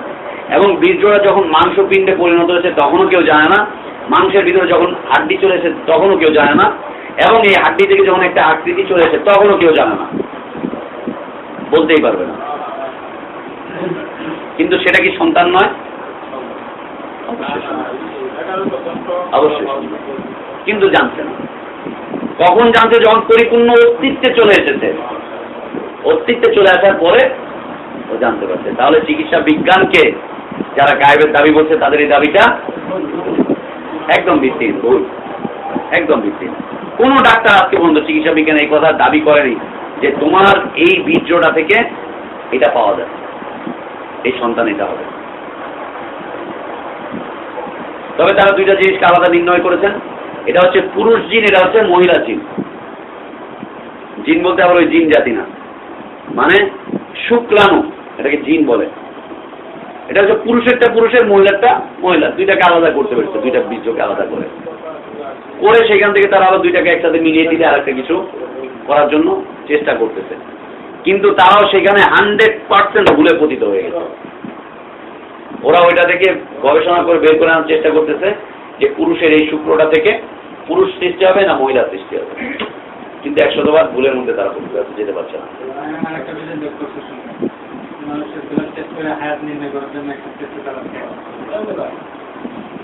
এবং বীর্যটা যখন মাংসপিণ্ডে পরিণত হয়েছে, তখনও কেউ জানে না। মাংসের ভিতরে যখন হাড্ডি চলে এসে তখনও কেউ জানে না। এবং এই হাড্ডি থেকে যখন একটা আকৃতি চলে এসে তখনও কেউ জানে না। বলতেই পারবে না। কিন্তু সেটা কি সন্তান নয়? অবশ্যই কিন্তু জানছে না। কখন জানছে যখন পরিপূর্ণ অস্তিত্বে চলে এসেছে। অস্তিত্বে চলে আসার পরে ও জানতে পারছে। তাহলে চিকিৎসা বিজ্ঞানকে যারা গায়েবের দাবি বলছে, তাদের এই দাবিটা একদম ভিত্তিহীন, ভুল। একদম ভিত্তিহীন। কোনো ডাক্তার আজকে পর্যন্ত চিকিৎসা বিজ্ঞান এই কথা দাবি করেনি যে তোমার এই বীর্যটা থেকে এটা পাওয়া যায় এই সন্তান এটা হবে। তবে তারা দুইটা জিনিসকে আলাদা নির্ণয় করেছেন। এটা হচ্ছে পুরুষ জিন, এটা হচ্ছে মহিলা জিন। জিন বলতে আবার ওই জিন জাতি না। মানে শুক্রাণু এটাকে জিন বলে। এটা হচ্ছে পুরুষেরটা পুরুষের মহিলারটা মহিলা। দুইটাকে আলাদা করতে পেরেছে দুইটা বীর্যকে আলাদা করে। করে সেখান থেকে তারা আবার দুইটাকে একসাথে মিলিয়ে দিলে আর একটা কিছু করার জন্য চেষ্টা করতেছে। কিন্তু তারাও সেখানে হান্ড্রেড পার্সেন্ট ভুলে পতিত হয়ে গেছে। ওরা ওইটা থেকে গবেষণা করে বের করে আনার চেষ্টা করতেছে যে পুরুষের এই শুক্রটা থেকে পুরুষ সৃষ্টি হবে না মহিলা সৃষ্টি হবে। কিন্তু একশতবার ভুলের মধ্যে তারা পারছে, যেতে পারছে না।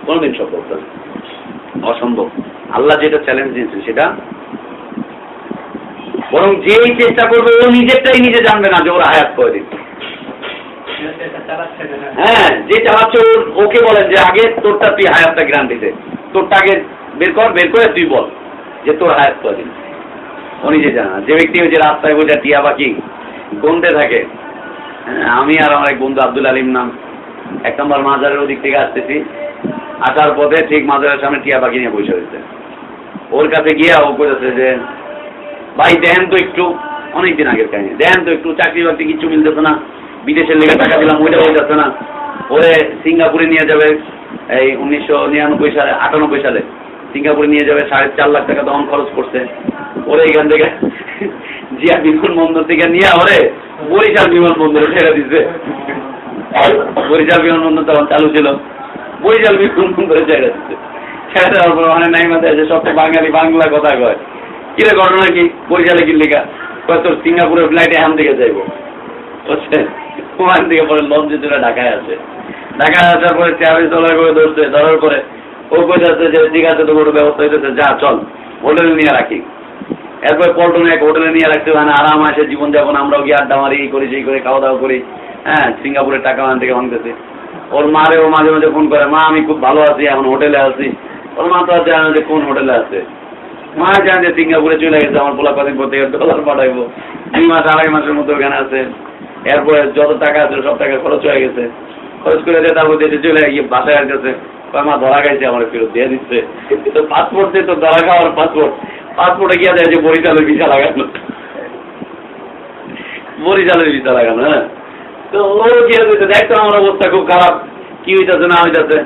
কোনোদিন সম্ভব না। অসম্ভব। আল্লাহ যেটা চ্যালেঞ্জ দিয়েছে সেটা বরং যেই চেষ্টা করবে ও নিজেরটাই নিজে জানবে না যে ওর হায়াত করে দিচ্ছে হ্যাঁ। যে চালাচ্ছে ওর ওকে বলেন যে আগে তোরটা তুই হায়াতটা গ্রান্টিতে তোরটা আগে বের কর বের করে তুই বল যে তোর হায়াত করে দিন ও নিজে জানা যে ব্যক্তি ওই যে রাস্তায় বোঝা টিয়া পাখি গুনতে থাকে হ্যাঁ, আমি আর আমার এক বন্ধু আব্দুল আলিম নাম। এক নম্বর মাজারের ওদিক থেকে আসতেছি। আসার পথে ঠিক মাজারের সামনে টিয়া পাখি নিয়ে বসে হয়েছে ওর কাছে গিয়ে ও করেছে যে, ভাই, দেন তো একটু, অনেকদিন আগের কাহিনী। দেন তো একটু, চাকরি বাকরি কিচ্ছু মিলতেছে না। বিদেশের লেগে টাকা দিলাম, ওইটা হয়ে যাচ্ছে না। ওরে সিঙ্গাপুরে নিয়ে যাবে, এই উনিশশো নিরানব্বই সালে, আটানব্বই সালে। সিঙ্গাপুরে নিয়ে যাবে, সাড়ে চার লাখ টাকা তখন খরচ করছে। ওরে এখান থেকে জিয়া বিমানবন্দর থেকে নিয়ে ওরে বরিশাল বিমানবন্দরে ছেড়ে দিচ্ছে বরিশাল বিমানবন্দর তখন চালু ছিল। বরিশাল বিমানবন্দরে ছেড়ে দিচ্ছে ছেড়ে দেওয়ার পর মানে নাই মাথায় এসে সব বাঙালি বাংলা কথা কয়। কিরে ঘটনা কি? বরিশালে কি লেখা? কয়, তোর সিঙ্গাপুরের ফ্লাইটে এখান থেকে যাইবো। বুঝছেন ওখান থেকে পরে লঞ্চে চলে ঢাকায় আসে ঢাকায় আসার পরে চাবি চলার করে ধরছে। ধরার পরে ও কই যাচ্ছে যে ঠিক আছে তো কোনো ব্যবস্থা হইতেছে, যা, চল। হোটেলে নিয়ে রাখি। এরপরে পল্টনে এক হোটেলে নিয়ে রাখতে ওখানে আরাম আসে জীবনযাপন, আমরাও গিয়ে আড্ডা মারি, এই করি, সেই করে, খাওয়া দাওয়া করি। হ্যাঁ সিঙ্গাপুরের টাকা ওখান থেকে ভাঙতেছে। ওর মারে ও মাঝে মাঝে ফোন করে, মা, আমি খুব ভালো আছি, এখন হোটেলে আছি। ওর মা তো আছে জানে যে কোন হোটেলে আছে। মা জানে যে সিঙ্গাপুরে চলে গেছে, আমার পোলা কদিন থেকে ডলার পাঠাইবো। দুই মাস, আড়াই মাসের মতো ওখানে আছে। এরপরে যত টাকা আছে, সব টাকা খরচ হয়ে গেছে। খরচ করে দিয়ে তারপর দেশে চলে গিয়ে বাসায় আসতেছে। মা ধরা খাইছে, আমার ফেরত দিয়ে দিচ্ছে। তো পাসপোর্ট তো ধরা খাওয়ার পাসপোর্ট পাসপোর্টে গিয়ে দেয় যে বরিশালের ভিসা লাগানো। বরিশালের ভিসা লাগানো হ্যাঁ? তো ও গিয়ে দিতে দেখ তো আমার অবস্থা খুব খারাপ। কি হইতাছে, না হইতাছে?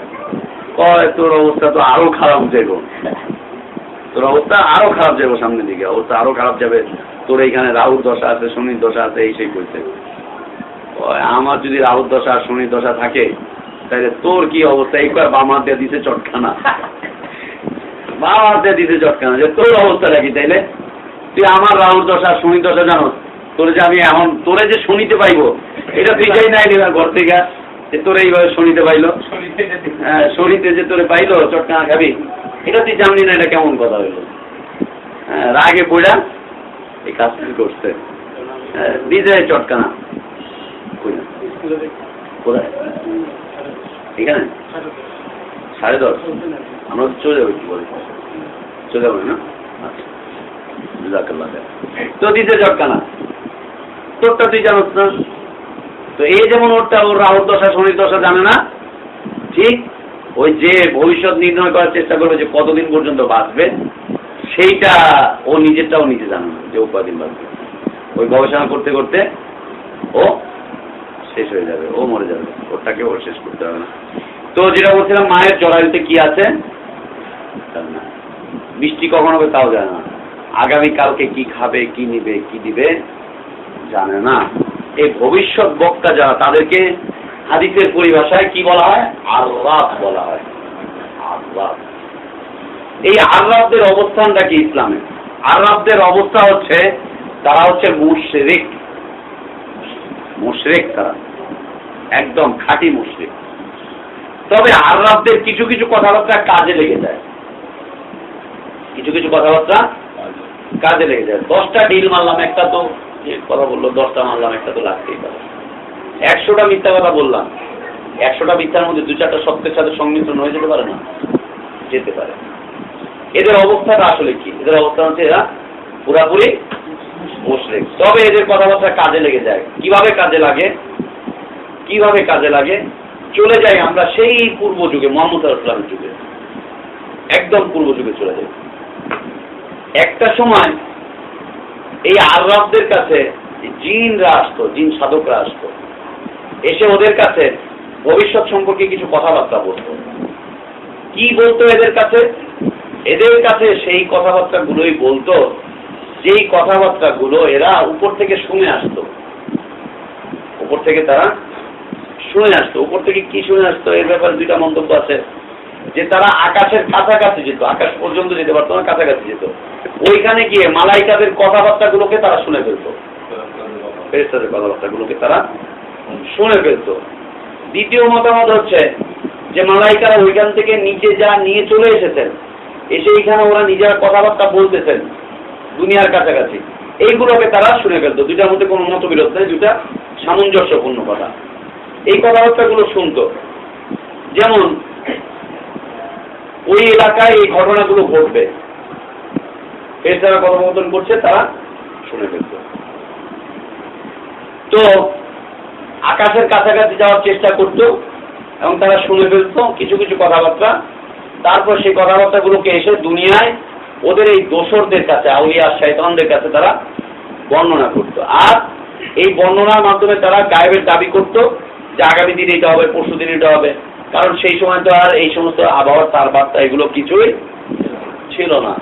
তোর অবস্থা তো আরও খারাপ যাইব তোর অবস্থা আরও খারাপ যাবে সামনের দিকে। অবস্থা আরও খারাপ যাবে। তোর এইখানে রাহুর দশা আছে, শনির দশা আছে, এই সেই করছে আমার যদি রাহুর দশা শনির দশা থাকে তাহলে তোর কি অবস্থা? এই কয় বাম হাত দিয়ে দিছে চটখানা বাম হাত দিয়ে দিছে চটখানা যে তোর অবস্থাটা কি তাইলে? তুই আমার রাহুর দশা আর শনির দশা জানো? তোরে যে আমি এখন তোরে যে শুনিতে পাইবো এটা তুই যাই নাই নিলাম ঘর থেকে। যে তোরে এইভাবে শুনিতে পাইলো। হ্যাঁ শরীরে যে তোরে পাইলো চটকানা খাবি। এটা তুই জানলি না এটা কেমন কথা হইল? হ্যাঁ রাগে পড়া এই কাজটি করছে হ্যাঁ, দিছে চটকানা। কই কোথায় এখানে সাড়ে দশ। আমরা চলে যাব কি বলে চলে যাব না? আচ্ছা। জাজাকাল্লাহ খাইর। তো দিছে চটকানা তোরটা তুই জানোস না? তো এই যেমন ওরটা ওর রাহুর দশা, শনির দশা জানে না? ঠিক? ওই যে ভবিষ্যৎ নির্ণয় করার চেষ্টা করবে যে কতদিন পর্যন্ত বাঁচবে, সেইটা ও নিজেরটাও নিজে জানে না, যে ও কদিন বাঁচবে। ওই গবেষণা করতে করতে ও শেষ হয়ে যাবে, ও মরে যাবে। ওরটাকে ও শেষ করতে হবে না। তো যেটা বলছিলাম, মায়ের জরায়ুতে কি আছে? বৃষ্টি কখন হবে তাও জানে না। আগামী কালকে কি খাবে, কি নিবে, কি দিবে, জানে না। এই ভবিষ্যৎ বক্তা যারা, তাদেরকে হাদিসের পরিভাষায় কি বলা হয়? আল্লাহ বলা হয়। আল্লাহ এই আরবদের অবস্থানটা কি ইসলামে? আরবদের অবস্থা হচ্ছে, তারা হচ্ছে মুশরিক। মুশরিক তারা। একদম খাঁটি মুশরিক তবে আরবদের কিছু কিছু কথাবার্তা কাজে লেগে যায়। কিছু কিছু কথাবার্তা কাজে লেগে যায়। দশটা ডিল মারলাম, একটা তো কথা বলল, দশটা মারলাম, একটা তো লাগতেই পারে। একশোটা মিথ্যা কথা বললাম। একশোটা মিথ্যার মধ্যে দু চারটা সত্যের সাথে সংমিশ্রণ হয়ে যেতে পারে না? যেতে পারে। এদের অবস্থাটা আসলে কি? এদের অবস্থা হচ্ছে এরা পুরাপুরি মুশরিক তবে এদের কথাবার্তা কাজে লেগে যায়। কীভাবে কাজে লাগে? কীভাবে কাজে লাগে? চলে যাই আমরা সেই পূর্ব যুগে, মোহাম্মদ ইসলামের যুগে। একদম পূর্ব যুগে চলে যাই। একটা সময় এই আরবদের কাছে জিনরা আসতো, জিন সাধকরা আসতো। এসে ওদের কাছে ভবিষ্যৎ সম্পর্কে কিছু কথাবার্তা বলতো। কি বলতো এদের কাছে? এদের কাছে সেই কথাবার্তা গুলোই বলতো, যেই কথাবার্তা গুলো এরা উপর থেকে শুনে আসতো। উপর থেকে তারা শুনে আসতো, উপর থেকে কি শুনে আসতো, এর ব্যাপারে দুইটা মন্তব্য আছে। যে তারা আকাশের কাছাকাছি যেত, আকাশ পর্যন্ত যেতে পারতো না, কাছাকাছি যেত। ওইখানে গিয়ে মালাইকাদের কথাবার্তাগুলোকে তারা শুনে ফেলতো। ফেরেস্তাদের কথাবার্তাগুলোকে তারা শুনে ফেলতো। দ্বিতীয় মতামত হচ্ছে যে মালাইকারা ওইখান থেকে নিচে যা নিয়ে চলে এসেছেন, এসে এখানে ওরা নিজেরা কথাবার্তা বলতেছেন দুনিয়ার কাছাকাছি। এইগুলোকে তারা শুনে ফেলতো। দুইটার মধ্যে কোনো মতবিরোধ নেই, দুইটা সামঞ্জস্যপূর্ণ কথা। এই কথাবার্তাগুলো শুনতো। যেমন, ওই এলাকায় এই ঘটনাগুলো ঘটবে। এর যারা কথোপকথন করছে, তারা শুনে ফেলত। তো আকাশের কাছাকাছি যাওয়ার চেষ্টা করতো এবং তারা শুনে ফেলতো কিছু কিছু কথাবার্তা। তারপর সেই কথাবার্তাগুলোকে এসে দুনিয়ায় ওদের এই দোসরদের কাছে, আউলিয়া শয়তানদের কাছে তারা বর্ণনা করত। আর এই বর্ণনার মাধ্যমে তারা গায়েবের দাবি করত যে আগামী দিন এটা হবে, পরশু দিন এটা হবে। কারণ সেই সময় তো আর এই সমস্ত আবহাওয়ার তার বার্তা এগুলো কিছুই ছিল না।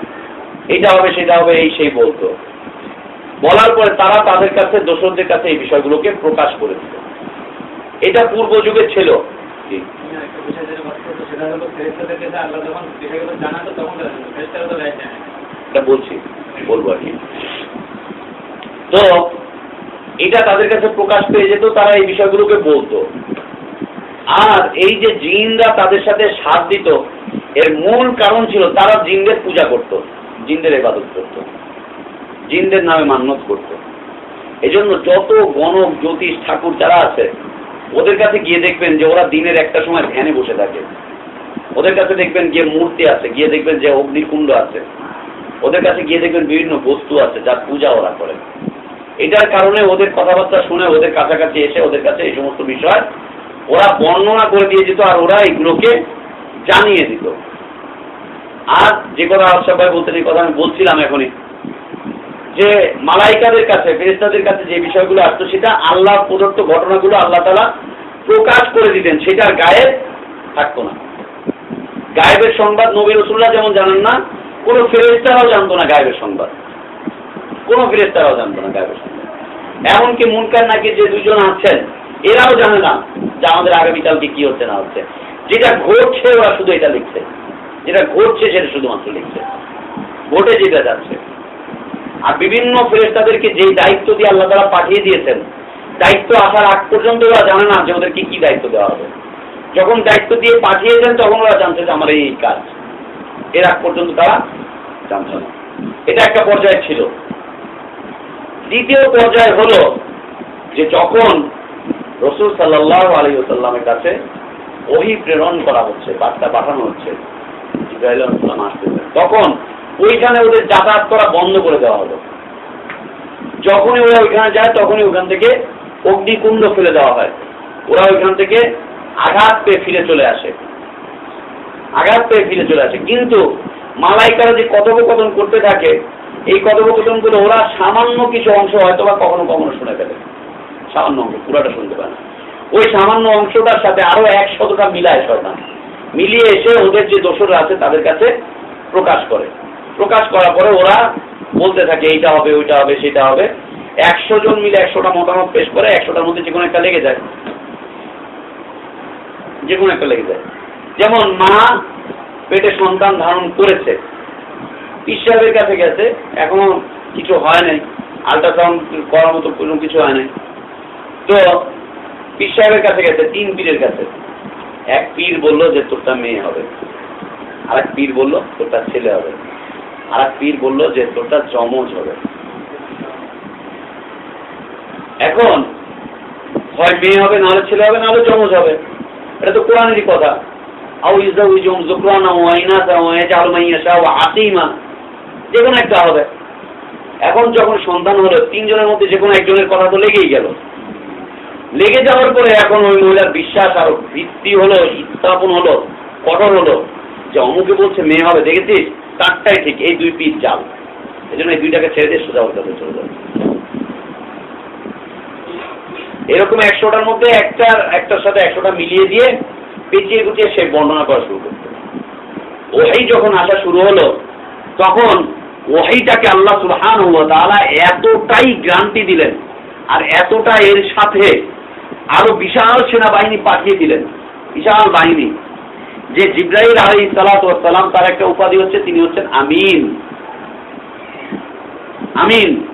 এটা হবে, সেটা হবে, এই সেই বলতো। বলার পরে তারা তাদের কাছে দোসরদের কাছে এই বিষয়গুলোকে প্রকাশ করে দিত এটা পূর্ব যুগে ছিল। বলছি, বলব আর কি। তো এটা তাদের কাছে প্রকাশ পেয়ে যেত, তারা এই বিষয়গুলোকে বলতো। আর এই যে জিনরা তাদের সাথে সাথ দিত, এর মূল কারণ ছিল তারা জিনদের পূজা করত, জিনদের ইবাদত করত, জিনদের নামে মান্যত করত। এজন্য যত গণক, জ্যোতিষ, ঠাকুর যারা আছে, ওদের কাছে গিয়ে দেখবেন যে ওরা দিনের একটা সময় ধ্যানে বসে থাকে। ওদের কাছে দেখবেন গিয়ে মূর্তি আছে, গিয়ে দেখবেন যে অগ্নিকুণ্ড আছে। ওদের কাছে গিয়ে দেখবেন বিভিন্ন বস্তু আছে যার পূজা ওরা করে। এটার কারণে ওদের কথাবার্তা শুনে, ওদের কাছাকাছি এসে ওদের কাছে এই সমস্ত বিষয়, ওরা বর্ণনা করে দিয়ে যেত আর ওরা এগুলোকে জানিয়ে দিত। আর যে কথা ভাই বলতে যে কথা আমি বলছিলাম এখনই, যে মালাইকাদের কাছে ফেরেস্তাদের কাছে যে বিষয়গুলো আসতো, সেটা আল্লাহ প্রদত্ত ঘটনাগুলো আল্লাহ তালা প্রকাশ করে দিতেন, সেটার গায়েব থাকতো না। গায়েবের সংবাদ নবী রসুল্লাহ যেমন জানেন না, কোনো ফেরেস্তারাও জানতো না গায়েবের সংবাদ। কোনো ফেরেস্তারাও জানতো না গায়েবের এমনকি মুনকার নাকি যে দুজন আছেন, এরাও জানে না যে আমাদের আগামীকালকে কি হচ্ছে, না হচ্ছে। যেটা ঘটছে, ওরা শুধু এটা লিখছে। যেটা ঘটছে, সেটা শুধুমাত্র লিখছে। ঘটে যেটা যাচ্ছে। আর বিভিন্ন ফেরেস্তাদেরকে যে দায়িত্ব দিয়ে আল্লাহ তারা পাঠিয়ে দিয়েছেন, দায়িত্ব আসার আগ পর্যন্ত ওরা জানে না যে ওদেরকে কি দায়িত্ব দেওয়া হবে। যখন দায়িত্ব দিয়ে পাঠিয়েছেন, তখন ওরা জানছে যে আমার এই কাজ। এর আগ পর্যন্ত তারা জানছে না। এটা একটা পর্যায়ে ছিল। দ্বিতীয় পর্যায় হলো যে যখন রসুল সাল্লাহ আলী সাল্লামের কাছে ওহি প্রেরণ করা হচ্ছে, বার্তা পাঠানো হচ্ছে ইব্রাহিম তখন ওইখানে ওদের যাতায়াত করা বন্ধ করে দেওয়া হলো। যখনই ওরা ওইখানে যায়, তখনই ওখান থেকে অগ্নিকুণ্ড ফেলে দেওয়া হয়। ওরা ওইখান থেকে আঘাত পেয়ে ফিরে চলে আসে। আঘাত পেয়ে ফিরে চলে আসে। কিন্তু মালাইকারা যে কথোপকথন করতে থাকে এই কথোপকথনগুলো ওরা সামান্য কিছু অংশ হয়তো বা কখনো কখনো শুনে ফেলে। সামান্য অংশ, পুরাটা শুনতে পারে না। ওই সামান্য অংশটার সাথে আরও একশতটা মিলায় শয়তান। মিলিয়ে এসে ওদের যে দোষরা আছে তাদের কাছে প্রকাশ করে। প্রকাশ করার পরে ওরা বলতে থাকে, এইটা হবে, ওইটা হবে, সেটা হবে। একশো জন মিলে একশোটা মতামত পেশ করে, একশোটার মধ্যে যে কোনো একটা লেগে যায়। যে কোনো একটা লেগে যায়। যেমন মা পেটে সন্তান ধারণ করেছে পীর কাছে গেছে, এখনও কিছু হয় নাই আল্ট্রাসাউন্ড করার মতো কোনো কিছু হয় নাই। তো পীর সাহেবের কাছে গেছে, তিন পীরের কাছে। এক পীর বলল যে, তোরটা মেয়ে হবে। আর এক পীর বলল, তোরটা ছেলে হবে। আর এক পীর বলল যে, তোরটা জমজ হবে। এখন হয় মেয়ে হবে, নাহলে ছেলে হবে, নাহলে জমজ হবে। এটা তো কোরআনেরই কথা। আউ ইজাউজুম যুকরানা ওয়া ইনাসা ওয়া ইয়াজআলু মান ইয়াশাউ আতিমা। যে কোনো একটা হবে। এখন যখন সন্তান হলো, তিনজনের মধ্যে যে কোনো একজনের কথা তো লেগেই গেল। লেগে যাওয়ার পরে এখন ওই মহিলার বিশ্বাস আরও ভিত্তি হলো, স্থাপন হলো, কঠোর হলো। যে অমুকে বলছে, মেয়ে হবে, দেখেছিস? তারটাই ঠিক, এই দুই পিস জাল। এই জন্য এই দুইটাকে ছেড়ে দিয়ে সোজা কাছে চলে যাবে এরকম একশোটার মধ্যে একটার একটার সাথে একশোটা মিলিয়ে দিয়ে পেঁচিয়ে গুছিয়ে সে বর্ণনা করা শুরু করত ওই যখন আসা শুরু হলো, তখন ওহাইটাকে আল্লাহ সুলহান এতটাই গ্রান্টি দিলেন আর এতটা এর সাথে আরও বিশাল সেনাবাহিনী পাঠিয়ে দিলেন। বিশাল বাহিনী। যে জিব্রাহিল আলী সালাম তার একটা উপাধি হচ্ছে, তিনি হচ্ছেন আমিন। আমিন।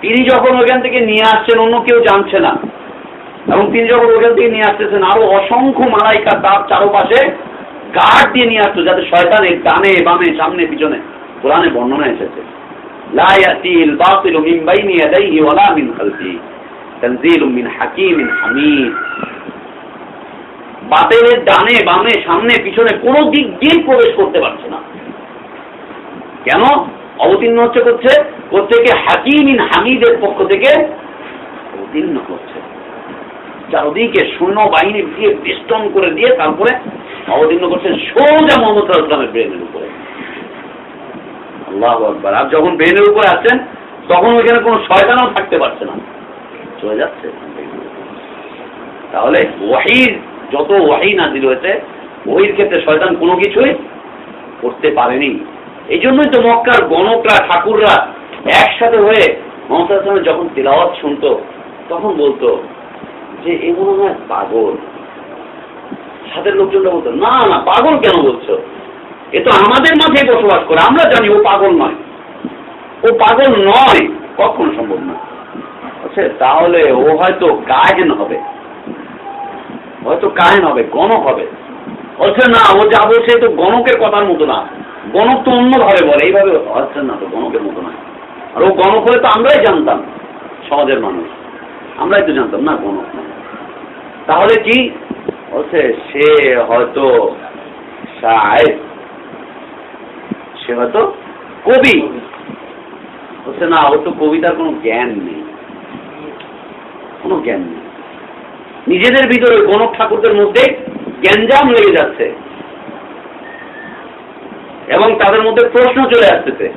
তিনি যখন ওখান থেকে নিয়ে আসছেন, অন্য কেউ জানছে না। এবং তিনি যখন ওখান থেকে নিয়ে আসতেছেন, আরও অসংখ্য মালাইকা তার চারপাশে গার্ড দিয়ে নিয়ে আসতো যাতে শয়তানের ডানে বামে, সামনে, পিছনে। কোরআনে বর্ণনা এসেছে। কোনো অবতীর্ণ হচ্ছে করছে? প্রত্যেকে হাকিমিন হামিদের পক্ষ থেকে অবতীর্ণ করছে। চারদিকে সৈন্য বাহিনী দিয়ে বেষ্টন করে দিয়ে তারপরে অবতীর্ণ করছেন সোজা মোহাম্মদ ইসলামের ব্রেনের উপরে। আল্লাহ আকবার। আর যখন ব্রেনের উপরে আছেন তখন ওইখানে কোনো শয়তানও থাকতে পারছে না। চলে যাচ্ছে। তাহলে ওয়াহির, যত ওয়াহি নাজিল হয়েছে, ওহির ক্ষেত্রে শয়তান কোনো কিছুই করতে পারেনি। এই জন্যই তো মক্কার গণকরা, ঠাকুররা একসাথে হয়ে মমতা যখন তেলাওয়াত শুনতো, তখন বলতো যে এ মনে হয় পাগল। সাথের লোকজনটা বলতো, না না, পাগল কেন বলছো? এ তো আমাদের মাঝে বসবাস করে, আমরা জানি ও পাগল নয়। ও পাগল নয়, কখন সম্ভব না। আচ্ছা তাহলে ও হয়তো কাহিন হবে। হয়তো কাহিন হবে, গণক হবে। বলছে না, ও যা বলছে তো গণকের কথার মতো না। গণক তো অন্যভাবে বলে, এইভাবে হচ্ছে না, তো গণকের মতো না। আর ও গণক হলে তো আমরাই জানতাম, সমাজের মানুষ। আমরাই তো জানতাম, না, গণক না তাহলে কি? বলছে সে হয়তো শায়ের সে হয়তো কবি। বলছে, না, ওর তো কবিতার কোনো জ্ঞান নেই। কোনো জ্ঞান নেই। নিজেদের ভিতরে গণক ঠাকুরদের মধ্যে জ্ঞানজাম লেগে যাচ্ছে। এবং তাদের মধ্যে প্রশ্ন চলে আসতেছে।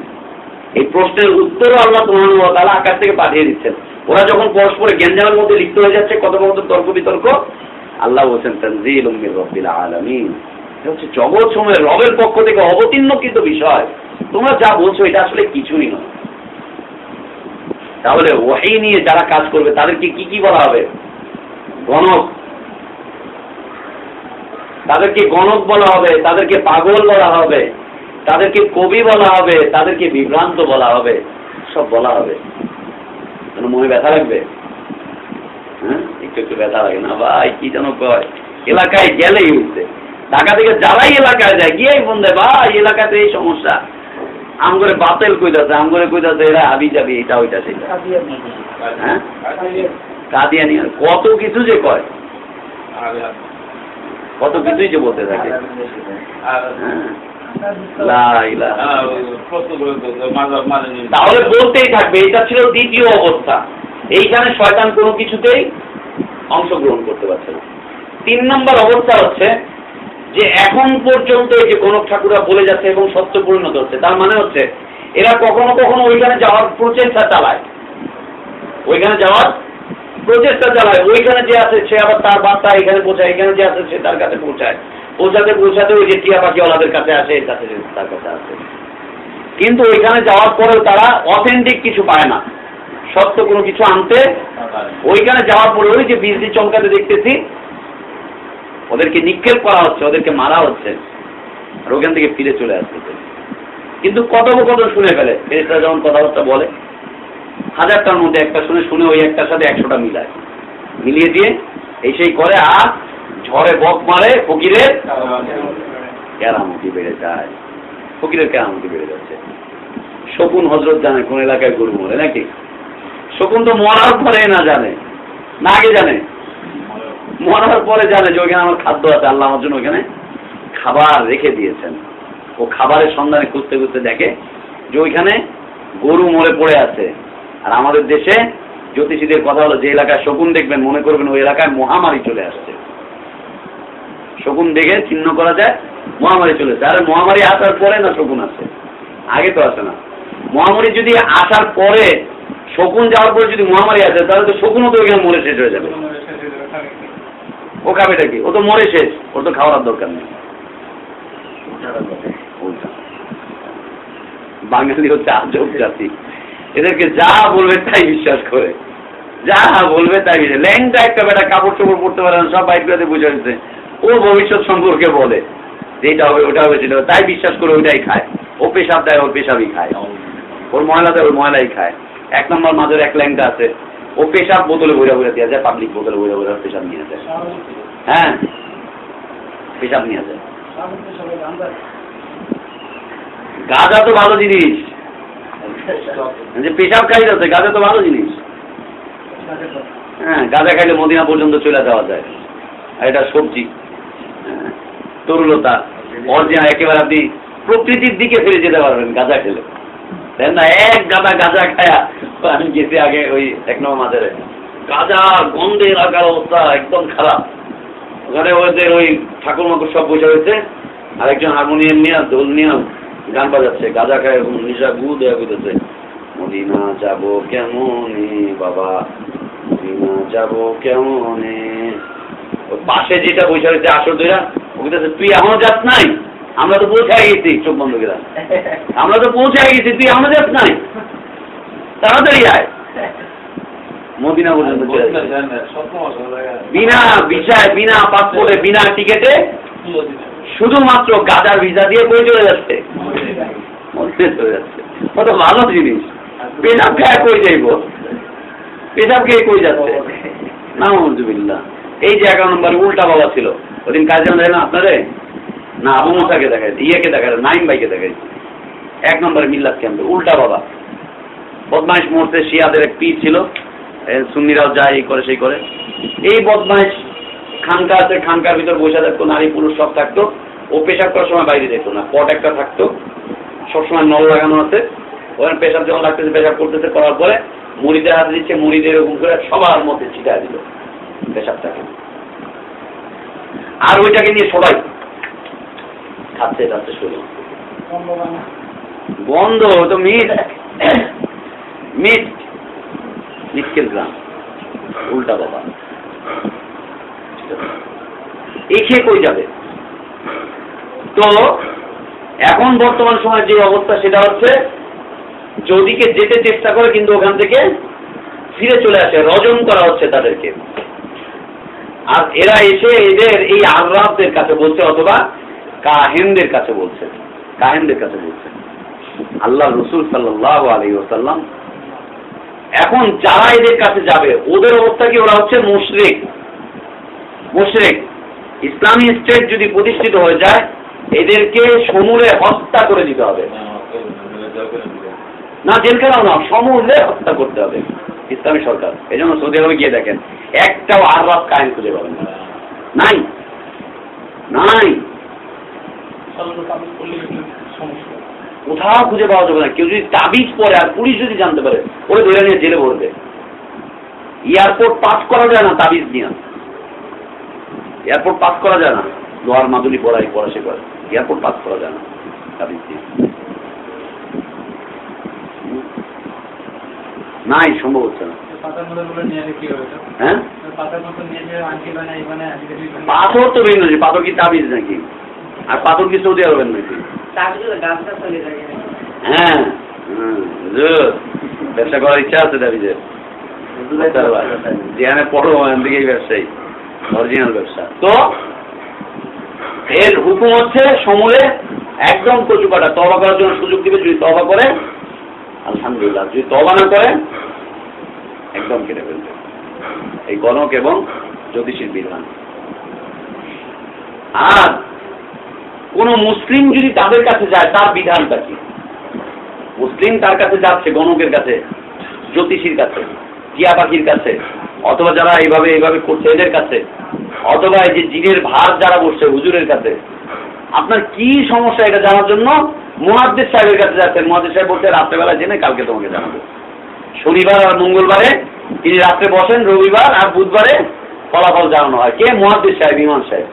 এই প্রশ্নের উত্তরও আল্লাহ তোমার তালা আকাশ থেকে পাঠিয়ে দিচ্ছেন। ওরা যখন পরস্পরে জ্ঞানজামের মধ্যে লিপ্ত হয়ে যাচ্ছে, কত কত তর্ক বিতর্ক, আল্লাহ বলছেন তানজিল উম্মির আলামিন। হচ্ছে জগৎ সময়ের রবের পক্ষ থেকে অবতীর্ণকৃত বিষয়। তোমরা যা বলছো, এটা আসলে কিছুই নয়। তাহলে ওয়াহি নিয়ে যারা কাজ করবে, তাদেরকে কি কি বলা হবে? গণক। তাদেরকে গণক বলা হবে, তাদেরকে পাগল বলা হবে, তাদেরকে কবি বলা হবে, তাদেরকে বিভ্রান্ত বলা হবে, সব বলা হবে। যেন মনে ব্যথা লাগবে? হ্যাঁ? একটু একটু ব্যথা লাগে না, ভাই, কি যেন কয়। এলাকায় গেলেই উঠছে ঢাকা থেকে যারাই এলাকায় যায়, গিয়েই ফোন দেয়, ভাই, এলাকাতে এই সমস্যা। আম করে বাতেল কইতাছে, আম করে কইতাছে, এরা আবি যাবি এটা ওইটা সেটা হ্যাঁ? কাদিয়ানি কত কিছু যে কয়। কত কিছুই যে বলতে থাকে। হ্যাঁ। তাহলে বলতেই থাকবে এটা ছিল দ্বিতীয় অবস্থা। এইখানে শয়তান কোনো কিছুতেই অংশগ্রহণ করতে পারছে না। তিন নম্বর অবস্থা হচ্ছে যে এখন পর্যন্ত এই যে গণক ঠাকুরা বলে যাচ্ছে এবং সত্য পরিণত হচ্ছে তার মানে হচ্ছে এরা কখনো কখনো ওইখানে যাওয়ার প্রচেষ্টা চালায়। ওইখানে যাওয়ার প্রচেষ্টা চালায়। ওইখানে যে আছে সে আবার তার বার্তা এখানে পৌঁছায় এখানে যে আছে সে তার কাছে পৌঁছায়। পৌঁছাতে পৌঁছাতে ওই যে টিয়া পাখিওয়ালাদের কাছে আসে এর কাছে তার কাছে আসে। কিন্তু ওইখানে যাওয়ার পরেও তারা অথেন্টিক কিছু পায় না। সত্য কোনো কিছু আনতে ওইখানে যাওয়ার পরে ওই যে বিজলি চমকাতে দেখতেছি ওদেরকে নিক্ষেপ করা হচ্ছে, ওদেরকে মারা হচ্ছে, আর ওখান থেকে ফিরে চলে আসতেছে কিন্তু কথোপকথন শুনে ফেলে। ফেরেস্তারা যখন কথাবার্তা বলে, হাজারটার মধ্যে একটা শুনে শুনে ওই একটার সাথে একশোটা মিলায়। মিলিয়ে দিয়ে এই সেই করে, আর ঝড়ে বক মারে, ফকিরের কেরামতি বেড়ে যায়। ফকিরের কেরামতি বেড়ে যাচ্ছে। শকুন হজরত জানে, কোন এলাকায় গরু মরে নাকি? শকুন তো মরার পরে না জানে, না আগে জানে। মরার পরে জানে যে ওইখানে আমার খাদ্য আছে, আল্লাহ আমার জন্য ওইখানে খাবার রেখে দিয়েছেন। ও খাবারের সন্ধানে খুঁজতে খুঁজতে দেখে যে ওইখানে গরু মরে পড়ে আছে। আর আমাদের দেশে জ্যোতিষীদের কথা হলো, যে এলাকায় শকুন দেখবেন, মনে করবেন ওই এলাকায় মহামারী চলে আসছে। শকুন দেখে চিহ্ন করা যায়, মহামারী চলেছে আরে মহামারী আসার পরে না শকুন আসে আগে তো আসে না। মহামারী যদি আসার পরে শকুন যাওয়ার পরে যদি মহামারী আসে, তাহলে তো শকুনও তো ওইখানে মরে শেষ হয়ে যাবে। ও খাবেটা কি? ও তো মরে শেষ। ওর তো খাওয়ার দরকার নেই। বাঙালি হচ্ছে আজব জাতি। এদেরকে যা বলবে তাই বিশ্বাস করে। যা বলবে তাই ল্যাংটা একটা বেটা কাপড় চোপড় পড়তে পারে না, সব বাইক করে বুঝে দিচ্ছে ও ভবিষ্যৎ সম্পর্কে বলে। যেটা হবে, ওটা হবে, সেটা তাই বিশ্বাস করে ওইটাই খায়। ও পেশাব দেয় ওর পেশাবই খায়। ওর ময়লা দেয়, ওর ময়লাই খায়। এক নম্বর মাঝের এক ল্যাংটা আছে। ও পেশাব বোতলে বইরা বইরা দেওয়া যায় পাবলিক বোতলে বইরা বইরা পেশাব নিয়ে যায়। হ্যাঁ? পেশাব নিয়ে যায়। গাঁজা তো ভালো জিনিস। যে পেশাব খাই যাচ্ছে গাঁজা তো ভালো জিনিস। হ্যাঁ গাঁজা খাইলে মদিনা পর্যন্ত চলে যাওয়া যায়। আর এটা সবজি। হ্যাঁ, তরুলতা অরিজিনাল একেবারে আপনি প্রকৃতির দিকে ফিরে যেতে পারবেন গাঁজা খেলে। দেন না, এক গাদা গাঁজা খায়া আমি গেছি আগে ওই এক নম্বর মাঝারে গাঁজা গন্ধে লাগার অবস্থা একদম খারাপ। ওখানে ওদের ওই ঠাকুর মাকুর সব বসে হয়েছে। আর একজন হারমোনিয়াম নিয়ে, দোল নিয়ে গান বাজাচ্ছে। গাঁজা খায় এবং নিশা গু দেওয়া বুঝেছে মদিনা যাব কেমনে, বাবা? মদিনা যাব কেমনে? পাশে যেটা বসে রয়েছে আসর দুইরা, ও বলতেছে তুই এখনও যাস নাই? আমরা তো পৌঁছায় গেছি, চোখ বন্ধ করে আমরা তো পৌঁছায় গেছি, তুই যাস নাই। তাড়াতাড়ি আয়। মদিনা পর্যন্ত বিনা ভিসায়, বিনা পাসপোর্টে বিনা টিকেটে, শুধুমাত্র গাজার ভিসা দিয়ে কই চলে যাচ্ছে। কত ভালো জিনিস। পেশাব খেয়ে কই যাইব? পেশাব খেয়ে কই যাচ্ছে? নামজুবিল্লাহ এই যে এগারো নম্বর উল্টা বাবা ছিল। ওদিন কাজে না আপনারে? না, আবু মুসাকে দেখায় ইয়েকে দেখায় নাইম ভাইকে দেখায় এক নম্বর মিল্লাত ক্যাম্পে, উল্টা বাবা। বদমাইশ মুহূর্তে শিয়াদের এক পীর ছিল সুন্নিরাও যায় এই করে, সেই করে। এই বদমাইশ খানকা আছে, খানকার ভিতর বসে থাকতো, নারী পুরুষ সব থাকতো, ও পেশাব করার সময় বাইরে যেত না, পট একটা থাকতো, সবসময় নল লাগানো আছে। ওখানে পেশাব যখন লাগতেছে, পেশাব করতেছে, করার পরে মুড়িদের হাতে দিচ্ছে, মুড়িদের এরকম করে সবার মধ্যে ছিটায় দিল, পেশাবটাকে। আর ওইটাকে নিয়ে সবাই খাচ্ছে খাচ্ছে শুরু। বন্ধ তো মিট মিট নিকেল গ্রাম। উল্টা বাবা। এই খেয়ে কই যাবে? তো এখন বর্তমান সময় যে অবস্থা সেটা হচ্ছে যদিকে যেতে চেষ্টা করে কিন্তু ওখান থেকে ফিরে চলে আসে রজন করা হচ্ছে তাদেরকে। আর এরা এসে এদের এই আর্রাবদের কাছে বলছে অথবা কাহেনদের কাছে বলছে। কাহেনদের কাছে বলছে। আল্লাহ রসুল সাল্লাহ আলী ওসাল্লাম এখন যারা এদের কাছে যাবে, ওদের অবস্থা কি? ওরা হচ্ছে মুশরিক। মুশরিক। ইসলামী স্টেট যদি প্রতিষ্ঠিত হয়ে যায়, এদেরকে সমূলে হত্যা করে দিতে হবে। না জেলখানাও না, সমূলে হত্যা করতে হবে ইসলামী সরকার। এই জন্য সৌদি আরবে গিয়ে দেখেন, একটাও আরব কায়েম খুঁজে পাবেন নাই। নাই। কোথাও খুঁজে পাওয়া যাবে না। কেউ যদি তাবিজ পরে আর পুলিশ যদি জানতে পারে ওরে ধরে নিয়ে জেলে ভরবে। এয়ারপোর্ট পাস করা যায় না তাবিজ নিয়ে। এয়ারপোর্ট পাস করা যায় না। লোহার মাদুলি পড়াই পড়া সে করে এয়ারপোর্ট পাস করা যায় না তাবিজ দিয়ে নাই সম্ভব হচ্ছে না। নিয়ে? হ্যাঁ? নিয়ে। পাথর তো ভিন্ন যে পাথর কি তাবিজ নাকি? আর পাথর কি সৌদি আরবের নাকি? হ্যাঁ ব্যবসা করার ইচ্ছা আছে তাবিজের যেখানে পড়ো ওখান থেকেই ব্যবসায়ী। অরিজিনাল ব্যবসা। তো এর হুকুম হচ্ছে সমূলে একদম কচু কাটা। তবা করার জন্য সুযোগ দিবে যদি তবা করে আলহামদুলিল্লাহ যদি তবা না করে একদম কেটে ফেলবে। এই গণক এবং জ্যোতিষীর বিধান। আর কোন মুসলিম যদি তাদের কাছে যায়, তার বিধানটা কি? মুসলিম তার কাছে যাচ্ছে, গণকের কাছে, জ্যোতিষীর কাছে টিয়া পাখির কাছে, অথবা যারা এইভাবে এইভাবে করছে এদের কাছে, অথবা এই যে জিনের ভার যারা বসছে হুজুরের কাছে। আপনার কি সমস্যা এটা জানার জন্য? মহাদ্দেশ সাহেবের কাছে যাচ্ছেন। মহাদ্দেশ সাহেব বলছে, রাত্রেবেলা জেনে কালকে তোমাকে জানাব। শনিবার আর মঙ্গলবারে তিনি রাত্রে বসেন, রবিবার আর বুধবারে ফলাফল জানানো হয়। কে? মহাদ্দেশ সাহেব, ইমাম সাহেব।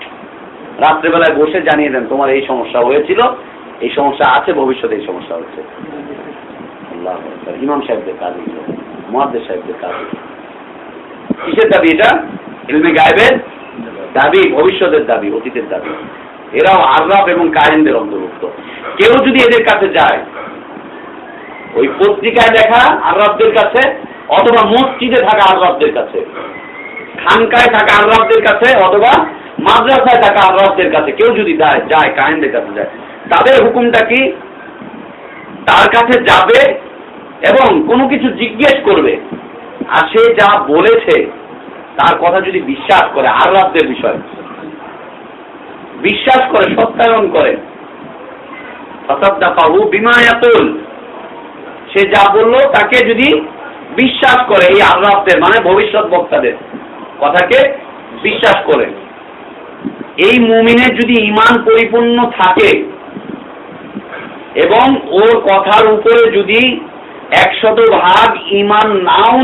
রাত্রেবেলায় বসে জানিয়ে দেন, তোমার এই সমস্যা হয়েছিল, এই সমস্যা আছে, ভবিষ্যতে এই সমস্যা হচ্ছে। ইমাম সাহেবদের কাজ এগুলো মহাদ্দেশ সাহেবদের কাজ কিসের দাবি এটা? ইলমে গায়েবের দাবি, ভবিষ্যতের দাবি, অতীতের দাবি। এরাও আররাব এবং কায়েনদের অন্তর্ভুক্ত। কেউ যদি এদের কাছে যায়, ওই পত্রিকায় দেখা আররাবদের কাছে, অথবা মসজিদে থাকা আররাবদের কাছে, খানকায় থাকা আররাবদের কাছে, অথবা মাদ্রাসায় থাকা আরবদের কাছে, কেউ যদি যায় কায়েনদের কাছে যায়, তাদের হুকুমটা কি? তার কাছে যাবে এবং কোনো কিছু জিজ্ঞেস করবে। আর সে যা বলেছে, তার কথা যদি বিশ্বাস করে, আরবদের বিষয়। বিশ্বাস করে, সত্যায়ন করে। ফাসাদ্দাকাহু বিমা ইয়াকুল সে যা বলল, তাকে যদি বিশ্বাস করে, এই আল্লাহদের মানে ভবিষ্যৎ বক্তাদের কথাকে, বিশ্বাস করে। এই মুমিনের যদি ইমান পরিপূর্ণ থাকে এবং ওর কথার উপরে যদি একশত ভাগ ইমান নাও